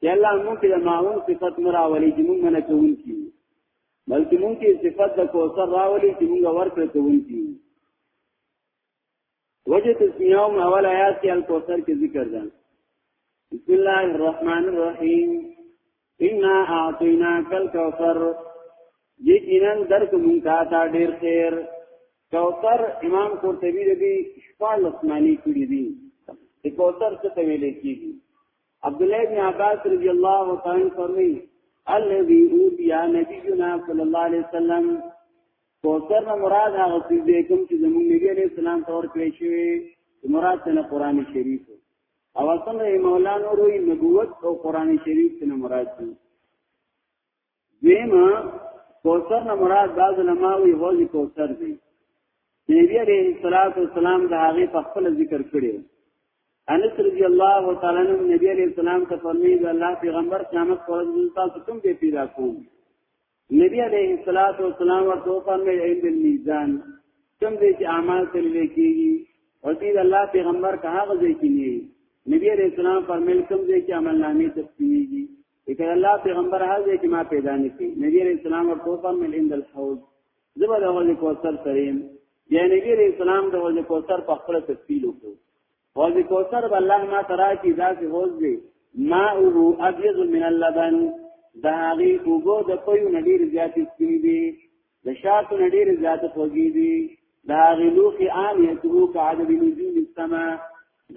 چې الله موږ کې د ماون صفت مراولي چې موږ منه کوون کی بلکې موږ کې صفت د کوثر راولي چې موږ ورکړ کوون کی وجه تسمیاو اول آیات کې الکوثر کې ذکر ده بسم الله الرحمن الرحیم انا اعطینا کل کوثر یقینا درک مونږ تا تا ډیر خیر کوثر امام قرطبی ربی شپال اسمانی کړی دی چې کوثر څه ته ویل کیږي عبد الله بن عباس رضی الله تعالی فرمی الذي اوتی نبینا صلی الله علیه وسلم کوثر نه مراد هغه څه دی کوم چې زموږ نبی علیہ السلام تور کړی شوی مراد څنګه قران شریف او څنګه مولانا روي نبوت او قران شریف څخه مراد دي دیمه کوثر نه مراد بعض علماء وی حوض کوثر دی نبی عليه الصلاه والسلام د هغه په خپل ذکر کړی انس رضی الله تعالی عنہ نبی عليه السلام ته فرمایي الله پیغمبر قیامت پر ورځ تاسو کوم به پیدا کوم نبی علیه الصلاۃ والسلام ورته فرمایي عند الميزان کوم دې چې اعمال تل لیکيږي او دې الله پیغمبر کا هغه ځای کې نه نبی علیه السلام فرمایل کوم دې چې عمل نامې تسلیميږي اکر الله پیغمبر هغه ځای کې ما پیدا نه کړي نبی علیه السلام ورته فرمایل عند الحوض زبر اول کوثر کریم یا نبی علیه السلام د اول کوثر په خپل تفصیل وکړ حوض کوثر به الله ما ترا کی داسې حوض دی ما او ابيض من اللبن دا هغه اوبو د پيو نډیر زیات سپینې دي د شاتو نډیر زیات خوږې دي دا هغه لوخي عام یتو کعدد نجوم السما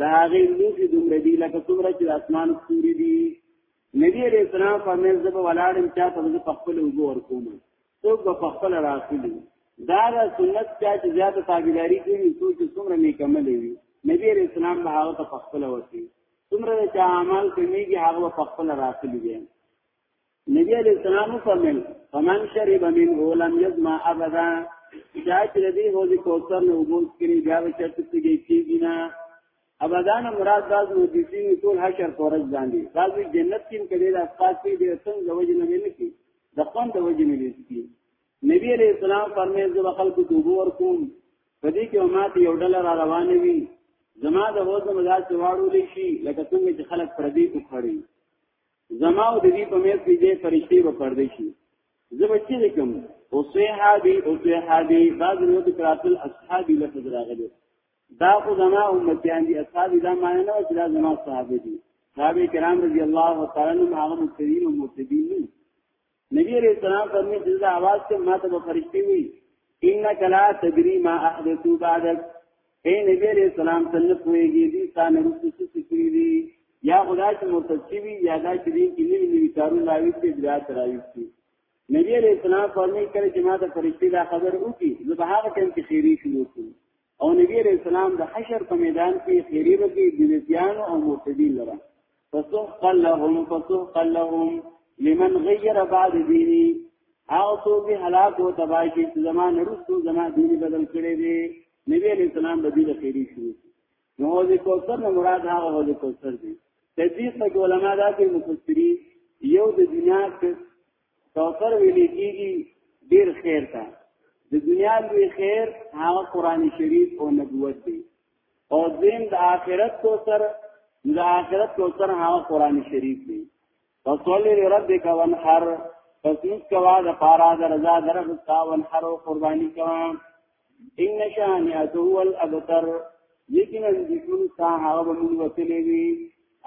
دا هغه لوخي دومره دي لکه څومره چې اسمان ستوري دي نبی علیہ السلام فرمایل زب ولاړم چا په خپل اوبو ورکوم څوک به په خپل راخلي دا د سنت چا چې زیاته تابعداري کوي څو چې څومره نیکملې وي نبی رسول الله به هغه ته خپل وتی څومره چې اعمال کويږي هغه په خپل راخلي دي نبی علیہ السلام فرمایل فمن شرب منه لم يظما ابدا چا چې دې هو دې کوثر نه وګورځ کړي بیا به چرته کېږي نه ابدان مراد داز مجلسین ټول حشر پورز باندې دازوی جنت کې کړي دا اسقاط کې د سن د وجه نه نه کی د خوان د وجه نه کی نبی علیہ السلام فرمایي زو خلق ته وګور کوم پدې کې امات یو ډل را روان وي زما د هوز مزاج واړو لې شي لکه څنګه چې خلک پر دې وکړي زما او د دې په مېز کې دې فرشتي به پر دې شي زه به چې کوم او صحابي او صحابي بعض نو د کراتل اصحابي لفظ راغلي دا خو زما امتیان دي اصحاب دا معنی نه چې دا زما صحابه دي صحابه کرام رضی الله تعالی عنهم هغه متقین او متقین دي نبی علیہ السلام فرمایي چې دا आवाज ته ماته به فرشتي وي انک لا تدری ما احدثو بعدک اے نبی علیہ السلام څنګه پوهیږي دي تا نه رسو څه کړی دي یا خدای چې مرتد شي یا دا چې دین کې نوی نوی کارونه راوي چې بیا تراوي شي نبی علیہ السلام فرمایي کړي چې ما ته فرشتي دا خبر وکي زه به هغه ټیم کې خیری شروع کړم او نبی علیہ السلام د حشر په میدان کې خیری وکي بدعتيان او مرتدین لره فسحق لهم فسحق لهم لمن غیر بعد دینی او تو به هلاک او تباہ کی زمان رسو زما دین بدل کړي دي نبی علیہ السلام به دې خیری شو نو دې کوثر نه مراد هغه هو دې کوثر دي تدقیق علماء دا کې مفسرین یو د دنیا سفر ویلې کیږي ډیر خیر ته د دنیا لوی خیر هغه قران شریف او نبوت دی او دین د آخرت کو سر د آخرت کو سر هغه قران شریف دی فصلی لربک وانحر پس نس کوا د پارا د رضا درخ تا وانحر او قربانی کوا ان شانئک هو الابتر یقینا دشمن تا هغه به موږ وتلې وي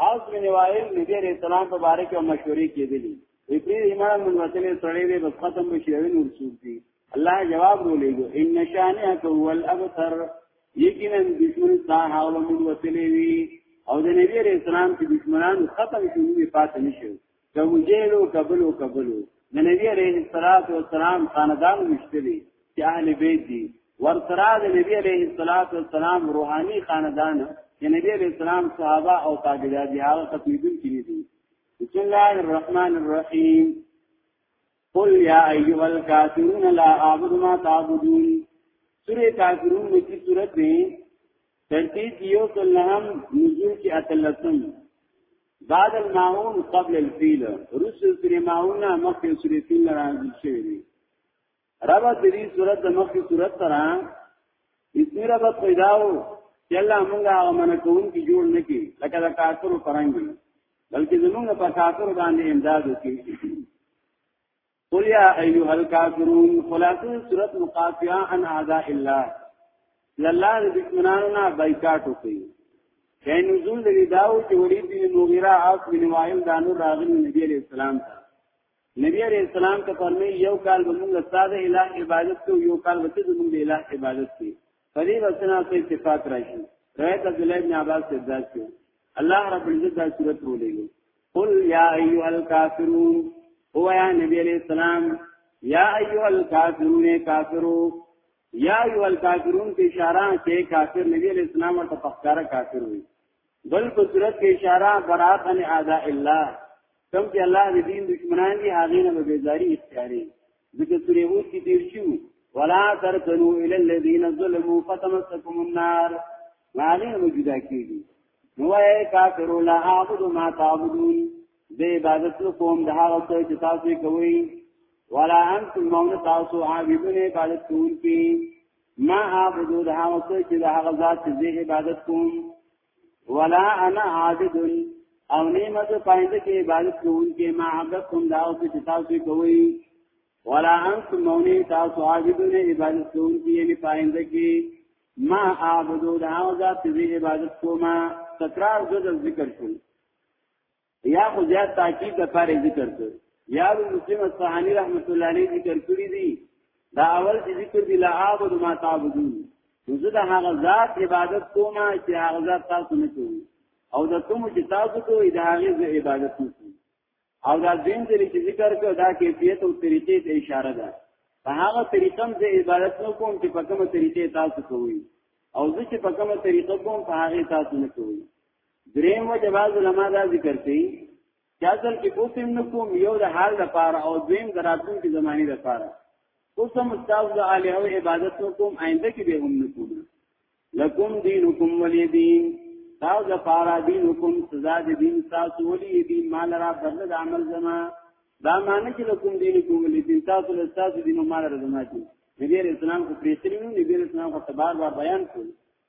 اوس مې نوایل نبی رسول الله په باره کې مشورې کېدلې وی پرې ایمان موږ وتلې سړې دې بس ختم به شي نور څوک دي الله جواب ولېږو ان شانئک هو الابتر یقینا دشمن تا هغه به موږ وتلې وي او د نبی رسول الله دشمنان ختم شي نو پاتې نشي کمزیلو کبلو کبلو د نبی علیه الصلاۃ والسلام خاندان مشتري چې اهل بیت دي ورسره د نبی علیه الصلاۃ والسلام روحاني خاندان چې نبی علیه السلام صحابه او تابعین دي هغه تقریبا کې دي بسم الله الرحمن الرحیم قل یا ایها الکافرون لا اعبد ما تعبدون سوره کافرون میں کی صورت ہے ترتیب یو کلہم نزول کی اتلسم بعد المعون قبل الفیل رسل سوره معون نه مخکې سوره فیل راځي شوی دی رب دې صورت د مخکې صورت ترا اسم رب پیداو چې الله موږ هغه منکون کی جوړ نکي لکه د کافرو پرانګي بلکې زمونږ په کافر باندې امداد وکړي قل یا ایها الکافرون خلاصه صورت مقاطعه عن اعداء الله لله د دشمنانو نه بایکاټ وکړي کین نزول لري داو چې ولید بن مغیره عاص بن وائل دانو راغلی نبی علیہ السلام ته نبی علیہ السلام ته فرمایي یو کال به موږ ساده الہ عبادت کو یو کال به ته موږ الہ عبادت کوي فدی وسنا په اتفاق راشي روایت عبد الله بن عباس سے ذات کیو الله رب العزت دا صورت رو لګي قل یا ایها الکافرون هو یا نبی علیہ السلام یا ایها الکافرون کافرو یا ایها الکافرون کی اشاره ته کافر نبی علیہ السلام ورته پخکارا کافر وي بل په صورت کې اشاره برات ان اعداء الله کوم چې الله د دین دشمنان دي هغه نه بیزاری اختیاري ذکر سوره هود کې تیر شو ولا ترکنو الى الذين ظلموا فتمسكم النار معنی موجوده کیږي نو اے کافر لا اعبد ما تعبدون دې عبادت کوم د هغه څه چې تاسو کوي ولا انتم مون تاسو عابدون عبادت کوونکي ما اعبد د هغه څه چې د هغه ذات دې عبادت کوم ولا انا عابد او نیمه ز پاینده کې عبادت کوون کې ما عبدتم دا او چې تاسو کوي ولا انتم مونی تاسو عابدون عبادت کوون کې یعنی پاینده کې ما عبدو دا او ذات دې عبادت کوما تکرار د ذکر شول یا خو زیات تاکید د پاره ذکر کړ یا مسلم اصحانی رحمت الله علیه ذکر کړی دی دا اول چې ذکر دی لا عبد ما تعبدون نو زه د هغه ذات عبادت کوم چې هغه ذات تاسو نه کوي او د کوم چې تاسو کوی د هغه ز عبادت نه کوي او دا دین دې چې ذکر کړ دا کیفیت او طریقې ته اشاره ده په هغه طریقم زه عبادت نه کوم چې په کومه طریقې تاسو کوی او زه چې په کومه طریقه کوم په هغه تاسو نه کوی دریم وجه بعض علما دا ذکر کوي چې اصل کې اوسم نکوم یو د حال د پاره او دویم د راتلونکي زماني د پاره اوسم استاد د الہ او عبادت نکوم آینده کې به هم نکوم لکم دینکم ولی دین دا د پاره دینکم سزا د دین تاسو ولی دین مال را بدل د عمل زما دا معنی چې لکم دینکم ولی دین تاسو له تاسو دینو مال را زما دي نبی رسول الله کو پریسرینو نبی رسول الله کو تبار و بیان کړ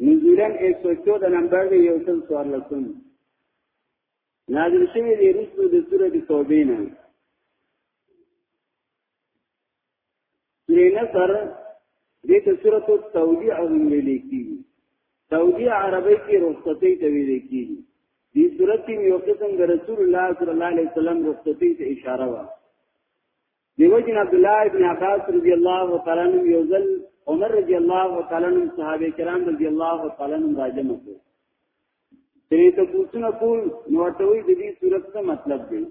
نزولن ایسو چو دا نمبر دی یو سل سوار لسن نازل شوی دی رسو دی سور دی توبین سوری نصر دیتا سورت تولیع هم ویلی کی تولیع عربی کی رخصتی تویلی کی دی سورت کی یو قسم رسول اللہ صلی اللہ علیہ وسلم رخصتی تا اشاره وقت دیو جن عبد الله ابن عباس رضی الله تعالی عنہ یو ځل عمر رضی الله تعالی عنہ صحابه کرام رضی الله تعالی عنہ راجم کو دې ته پوښتنه کول نو ته وی د دې صورت څه مطلب دی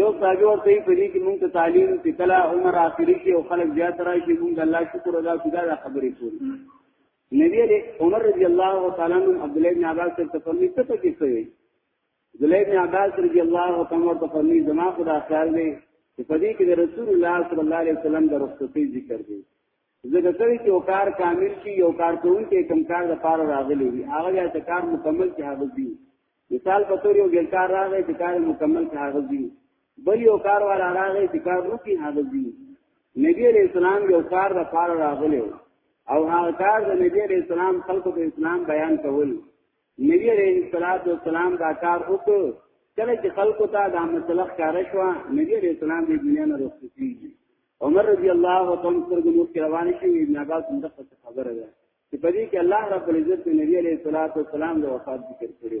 یو صاحب ورته په دې کې مونږ ته تعلیم چې کله عمر اخري کې او خلک زیات راشي مونږ الله شکر ادا کوو دا خبرې کوو نبی علی عمر رضی الله تعالی عنہ عبد الله بن عباس ته فرمایي ته پکې څه وی عبدالله ابن عباس رضی الله تعالی عنہ فرمی زما خدا خیال دی چې په دې کې د رسول الله صلی الله علیه وسلم د رخصتۍ ذکر دی زګه کوي چې یو کار کامل شي یو کار کوون کې کم کار د پاره راغلی وي هغه یا چې کار مکمل چې هغه دی مثال په تور یو ګل کار راغی چې کار مکمل چې هغه دی بل یو کار والا راغی چې کار وکړي هغه دی نبی علیہ السلام یو کار د پاره راغلی او هغه کار د نبی علیہ السلام خلکو ته اسلام بیان کول نبی علیہ الصلوۃ والسلام دا کار وکړ کله چې خلکو ته دا مسله ښکاره شو نبی علیہ السلام د دنیا نه رخصت کیږي عمر رضی الله عنه څنګه نو کې روان شي ابن عباس دغه خبره ده چې په دې کې الله رب العزت نبی علیہ الصلوۃ والسلام د وفات ذکر کړو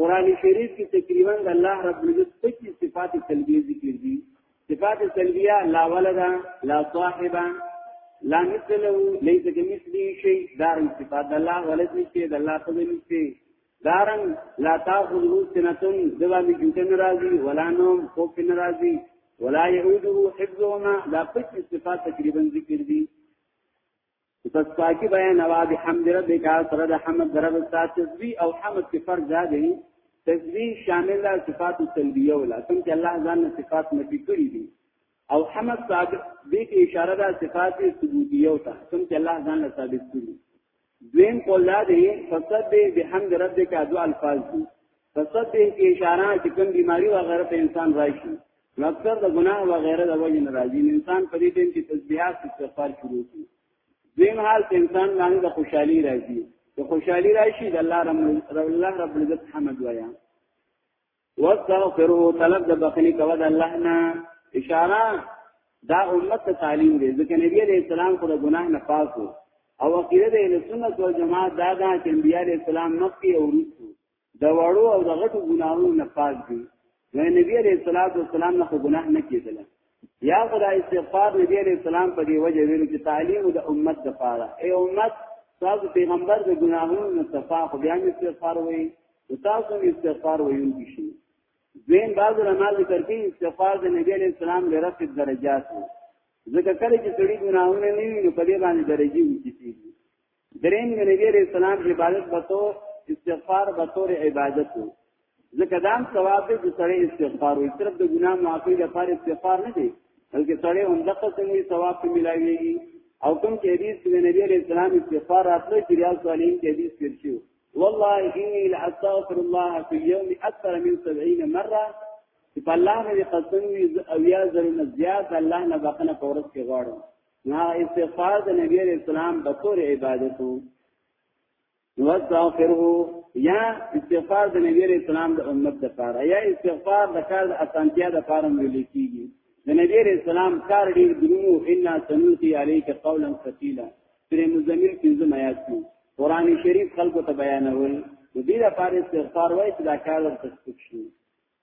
قران شریف کې تقریبا د الله رب العزت پچی صفات سلبیه ذکر دي صفات سلبیه لا ولد لا صاحب لا مثل له ليس كمثله شيء دارن صفات الله ولد نشته د الله خدای نشته دارن لا تاخذه سنه دوا دي جوتن راضي ولا نوم خوف ناراضي ولا يعوده حفظهما دا پچی صفات تقریبا ذکر دي پس پاکی بیان او د حمد ربک سره د حمد رب سات تسبیح او حمد کې فرق دا دی تسبیح شامل ده صفات سلبیه ولا کوم چې الله ځان نه صفات نفي کړی دي او حمد صادق دې کې اشاره ده صفات ثبوتیه ته کوم چې الله ځان نه ثابت کړی دویم قول دا دی فسبح بحمد ربک ادو الفاظ دي فسبح کې اشاره چې کوم بیماری و غیره په انسان راشي نو اکثر د ګناه و غیره د وجه نه راځي انسان په دې ټیم کې تسبیحات استغفار شروع کوي دیم حال ته انسان باندې د خوشحالي راځي د خوشحالي راشي د الله رب الله رب العزت حمد وایي واستغفره طلب د بخنی کوه د الله نه اشاره دا امت ته تعلیم دی ځکه نبی علیہ السلام خو د ګناه نه پاک او عقیده د سنت والجماعت دا ده چې نبی علیہ السلام مخکې او وروسته د وړو او د غټو ګناهونو نه پاک دي نو نبی عليه الصلاه والسلام نه ګناه نه کېدل یا خدای استغفار نبی عليه السلام په دې وجه ویلو چې تعلیم د امت د پاره ای امت تاسو پیغمبر د ګناهونو نه صفا خو بیا استغفار وایي تاسو استغفار وایونکي شئ زین بعض علماء ذکر کوي استغفار د نبی علیہ السلام له رفع درجات ځکه کله چې سړي ګناهونه نه وي نو په دې باندې درجه وچتي درېم د نبی عليه السلام عبادت به تو استغفار به تور عبادت وو ځکه دا هم ثواب دی چې سړی استغفار وي صرف د ګناه معافي لپاره استغفار نه دی بلکې سړی هم دغه څنګه ثواب په ملاويږي او کوم چې حدیث د نبی عليه السلام استغفار راتلو چې ریاض صالحین کې حدیث تیر شو والله اني لاستغفر الله في اليوم اكثر من 70 مره چې په الله باندې قسم وي او یا زرونه زیات الله نه بخنه پورس کې غواړم نو استغفار د نبی علیہ السلام په تور عبادتو واستغفره یا استغفار د نبی علیہ السلام د امت لپاره یا استغفار د کار د اسانتیا لپاره ویل کیږي د نبی علیہ السلام کار ډیر درنو ان سنلقي عليك قولا ثقيلا پر مزمل پنځه آیات دي قران شریف خلکو ته بیانول د دې لپاره استغفار وایي چې دا کار ورته شي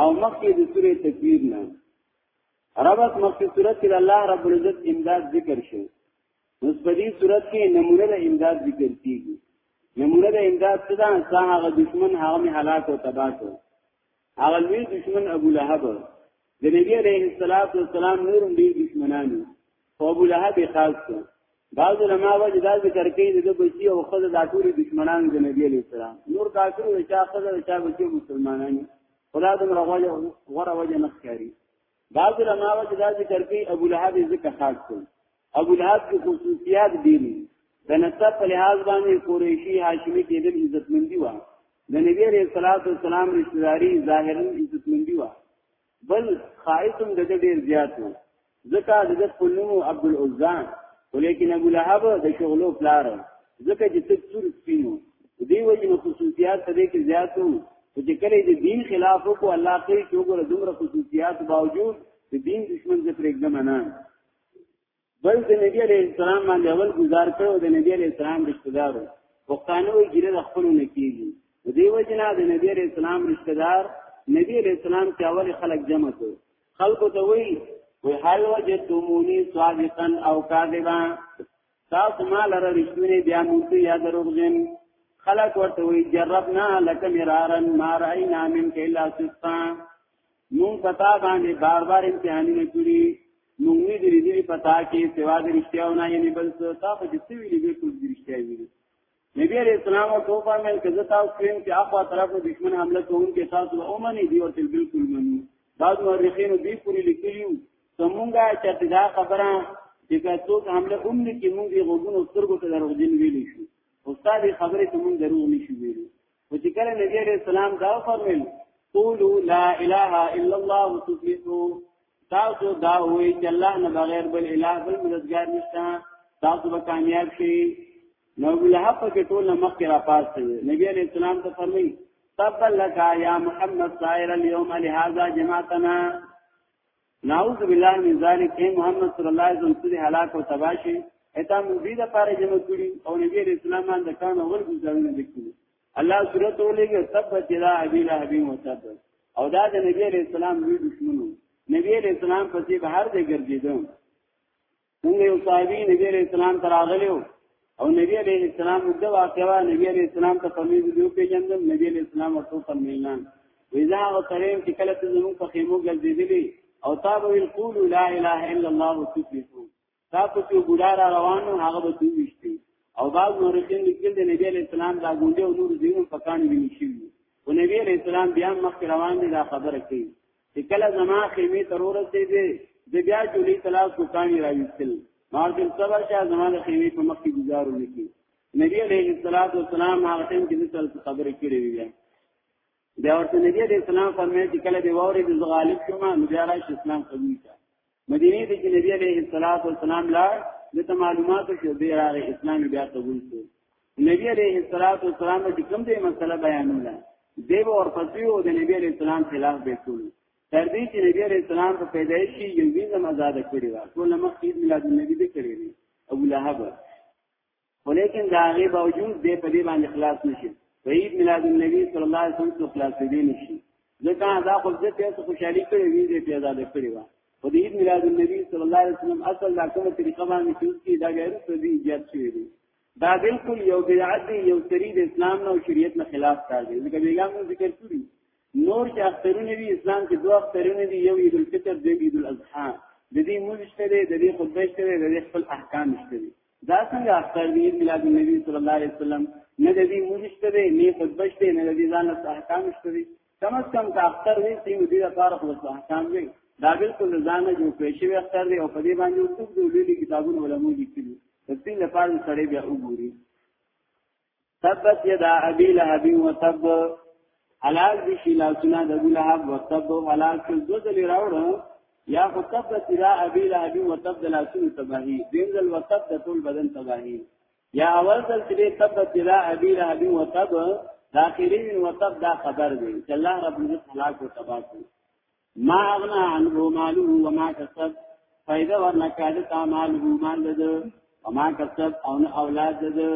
او مخکې د سورې تکویر نه ربط مخکې صورت کې الله رب العزت امداد ذکر شو نو په دې صورت کې نمونه د امداد ذکر کیږي نمونه د امداد څه ده څا هغه دشمن هغه می هلاک او تباہ کړ هغه لوی دشمن ابو لهب د نبی عليه الصلاه والسلام نور ډیر دشمنانو خو ابو لهب خاص کو بعض علماء وجه دا ذکر کوي د بچي او خزه د ټول دشمنان د نبی علیہ السلام نور کافر او چا خزه چا بچي مسلمانان خدا د مرغوجه غره وجه نخکاری بعض علماء وجه دا ذکر کوي ابو لهب ذکر خاص کو ابو لهب کی خصوصیات دي د نسب په لحاظ باندې قریشی هاشمی کېدل عزتمندي و د نبی علیہ الصلوۃ والسلام رشتہ داری ظاهرا عزتمندي و بل خائف هم دغه ډیر زیات وو ځکه دغه په نوم عبد العزا ولیکن ابو لهب د شغلو پلار ځکه چې تک تور سپینو دی وجه نو خصوصیات په دې کې زیات وو چې کله د دین خلاف وکړو الله کوي چې وګوره دومره خصوصیات باوجود د دین دشمن ذکر اقدام نه بل د نبی علیہ السلام باندې اول گزار کړو د نبی علیہ السلام رشتہ دارو پښتانه وی ګیره د خپل نه کیږي د دیو جنا د نبی علیہ السلام رشتہ دار نبی علیہ السلام چې اول خلق جمع کړ خلکو ته وی وی هل وجدتمونی صادقا او کاذبا تاسو ما لره رښتونه بیا موږ یا دروغجن خلق ورته وی جربنا لك مرارا ما راينا منك الا صدقا مونږ پتا باندې بار بار امتحانونه کړی مونږ نه دې دې پتا کې سوا د رښتیاونه یې بل څه تا په دې څه ویلې دې ټول دې رښتیا ویلې نبی علیہ السلام او تو فرمایل چې زه تاسو کوم چې اخوا طرف د دشمن حمله کوم کې تاسو او منی دی ورته بالکل منو بعض مورخین دې پوری لیکلیو زمونږه چې دا خبره چې تاسو حمله کوم کې مونږ یې غوګونو سترګو ته دروغجن ویلې شو استاد خبرې ته مونږ دروغ نشو ویلې خو چې کله نبی عليه السلام دا فرمایل قولوا لا اله الا الله وتفلحوا تاسو دا وی چې الله نه بغیر بل اله بل مددگار نشته تاسو به کامیاب شئ نو له په کې ټول مخ را پاس شي نبی عليه السلام ته فرمایي تبا لك يا محمد سائر اليوم لهذا جماعتنا نعوذ بالله من ذلک اے محمد صلی الله علیه وسلم سری هلاک او تباشی اته موږ دې د پاره جمع کړی او نبی رسول الله باندې کان اول ګزارونه وکړي الله سورۃ ولګه تبت یدا ابي لهب وتب او دا د نبی رسول الله وی دشمنو نبی رسول الله پسې بهر دې ګرځیدو موږ یو صحابي نبی عليه السلام ته راغلیو او نبی عليه السلام د واقعا نبی عليه السلام ته په میز دیو پیژندم نبی عليه السلام ورته په میلان ویزا او تریم چې کله ته زموږ په خیمو ګرځېدلی او تاسو ویل قولوا لا اله الا الله تفلحون تاسو چې ګډا را روانو هغه به دوی وشتي او بعض مورخین لیکل د نبی عليه السلام دا ګوندې او نور دینو په کانو ویني شي او نبی عليه السلام بیا مخ روان دي دا خبره کوي چې کله زما خیمه تر ورسېدې د بیا جوړې تلاش وکانی راوستل ما دې صبر شه زما د خیمه په مخ کې گزار وکړي نبی عليه الصلاه والسلام هغه ټیم کې د سل خبرې کړې وي بیا ورته نبی عليه السلام فرمایي چې کله دی ووري د غالب شوم نو بیا راشي اسلام قبول کړه مدینه ته چې نبی علیه الصلاۃ والسلام لاړ د معلوماتو چې به راغی اسلام بیا قبول کړ نبی علیه الصلاۃ والسلام چې کوم دې مسله بیانوله دیو اور پسیو او د نبی علیه السلام خلاف به کول تر دې چې نبی علیه السلام په پیدایشي یو وینځم آزاد کړی و ټول مخکې میلاد النبی دې کړی ابو لهب خو لیکن دا غي باوجود دې په دې باندې خلاص نشي په عيد میلاد النبي صلی الله علیه وسلم خلاص دې نشي ځکه دا خو دې ته خوشحالي کړې وي دې ته آزاد کړې و په دې عيد میلاد النبي صلی الله علیه وسلم اصل دا کومه طریقه باندې چې کی دا غیر څه دي ایجاد شوی دی دا بالکل یو بدعت دی یو سری د اسلام نه او شریعت نه خلاف کار دی ځکه بیګام ذکر کړی نور چې اخترونه دي اسلام کې دوه اخترونه دي یو عيد الفطر دی عيد الاضحى د دې موږ شته د دې خطبه شته د دې خپل احکام شته دا څنګه اختر دی میلاد النبی صلی الله علیه وسلم نه د دې مونږته دی نه خطبه شته نه د دې ځان له احکام شته دی کم از کم کا اختر دی چې دې لپاره خو احکام دی دا بالکل ځان جو پېښې اختر دی او په دې باندې څوک د لولي کتابونو علماء لیکلي تفصیل لپاره سره بیا وګوري تبت یدا ابی لهب و تب حلال دی شی لاسونه د ابو لهب و تب حلال شو دو ځل راوړ یا خو تبت یدا ابی لهب و تب د لاسونه تباہی دین ځل و تب د ټول بدن تباہی یا اول ځل چې تبت یدا ابی لهب و تب داخرین و تب دا خبر دی چې الله رب عزت حلال کو تباہ کو ما اغنا عنه ماله وما کسب فائدہ ورنه کاده تا ماله مال ده وما کسب او نه اولاد ده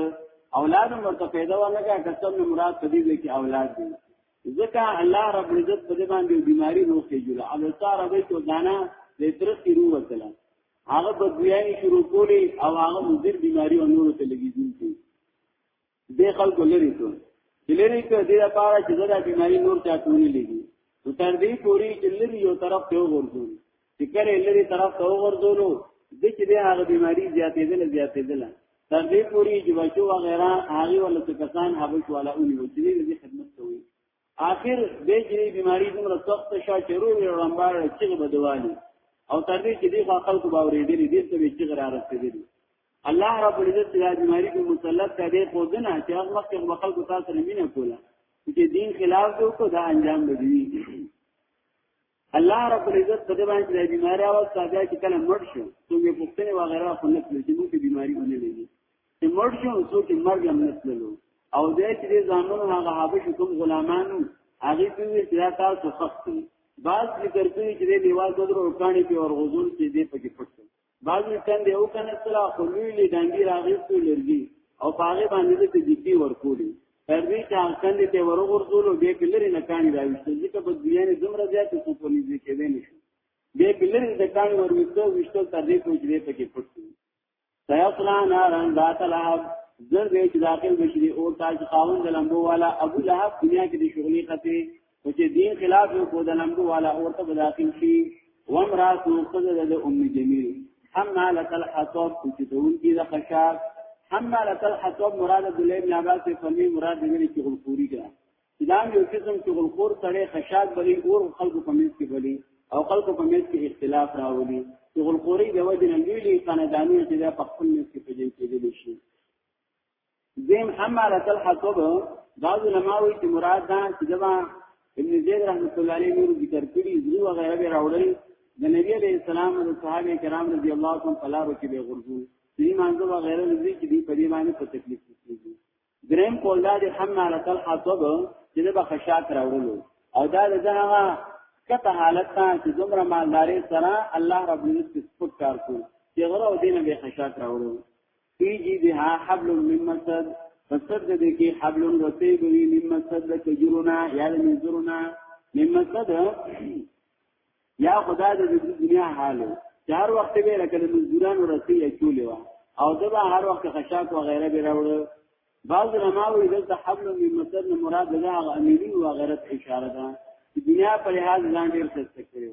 اولاد ورته فائدہ ورنه کا کسب نه مراد پدې دې کې اولاد دي ځکه الله رب عزت په دې باندې بیماری روخي جوړه او ساره به کو دانا دې ترسي رو وکړه هغه بدویانی شروع کولی او هغه مدیر بیماری او نور ته لګیدونکي دې خلکو لري ته لري ته دې لپاره چې دا بیماری نور چا ته نه لګي نو تر دې پوري چې لري یو طرف ته وګورځو چې کله لري طرف ته وګورځو نو د چې دې هغه بیماری زیاتېدل زیاتېدل تر دې پوري چې بچو وغیرہ هغه ولته کسان هغه والا اونې وچې دې خدمت کوي آخر به چې بیماری دومره سخت شو چې روغ رمبار چې بدوالي او تر دې چې دې خپل کو باورې دې دې څه چې غرار رسېدلی الله رب العزت د بیماری کو مسلط کا دې خو دنه چې هغه وخت په خلکو تاسو نه مینه کوله چې دین خلاف دوی کو دا انجام بدوي الله رب العزت په دې باندې د بیماری او ساده کې کله مړ شو څو یې پښتنه و غیره خو نه کړی چې موږ بیماری ونه لګي چې مړ شو څو چې مرګ هم نه تللو او دې چې ځامن هغه حبش کوم غلامانو هغه په وی چې تاسو خفت بعض ذکر کوي چې دې دیوال د درو کانی په ورغزون کې دې پکې پټ بعضی تند یو کنه سره خو لوی لوی ډنګي راغیستو لرګي او پاغه باندې د دې ورکولې تر دې چې کند ته ورغورځولو بیا کلري نه کانی راوښته ځکه په دنیا نه دومره زیات څه په نږدې کې دی نشو بیا کلري د کانی ورمستو وشته تر دې کوچ دې پکې پټ شو سيصلى نارا ذات لهب زر دې چې داخل بشري او تاج خاون د لمبو والا ابو لهب دنیا کې د شغلي قطې خو چې دین خلاف یو کو د لمبو والا اورته بداخل شي وامرات خذ د ام جمیل حما لتل حطب چې دون کې د خشاب حما لتل حطب مراد د لیم نابات فهمي مراد دې نه کې غلخوري کا اسلام یو قسم چې غلخور سره خشاب بلی اور خلق په منځ کې بلی او خلق په منځ کې اختلاف راولي چې غلخوري د وجه نه لوی خاندانی چې د خپل منځ کې پېژن کېدل شي زم حمالت الحطب بعض علماء وی چې مراد دا چې دبا ابن زید رحمت الله علیه نور ذکر کړی زو غیره به راوړل د نبی علیہ السلام او صحابه کرام رضی الله عنهم په لارو کې به غرزو دې مانځو غیره دې چې دې په دې باندې په تکلیف کیږي دریم کول دا د حمالت الحطب چې دبا خشاک راوړل او دا دغه کته حالت ته چې دومره مالداري سره الله رب العزت سپک کار کوي چې غره او دینه به خشاک راوړل فی جیدها حبل من مسد فسد دې کې حبل رسی بوی من مسد د کجرونا یا د نذرونا من مسد یا خدا د دنیا حالو چار وخت به لکه د نذران رسی چولې وا او دبا هر وخت خشاک و غیره به راوړ بعض علماء وی دلته حبل من مسد نه مراد ده هغه امیری و غیرت اشاره ده دنیا په لحاظ ځان ډیر څه کړو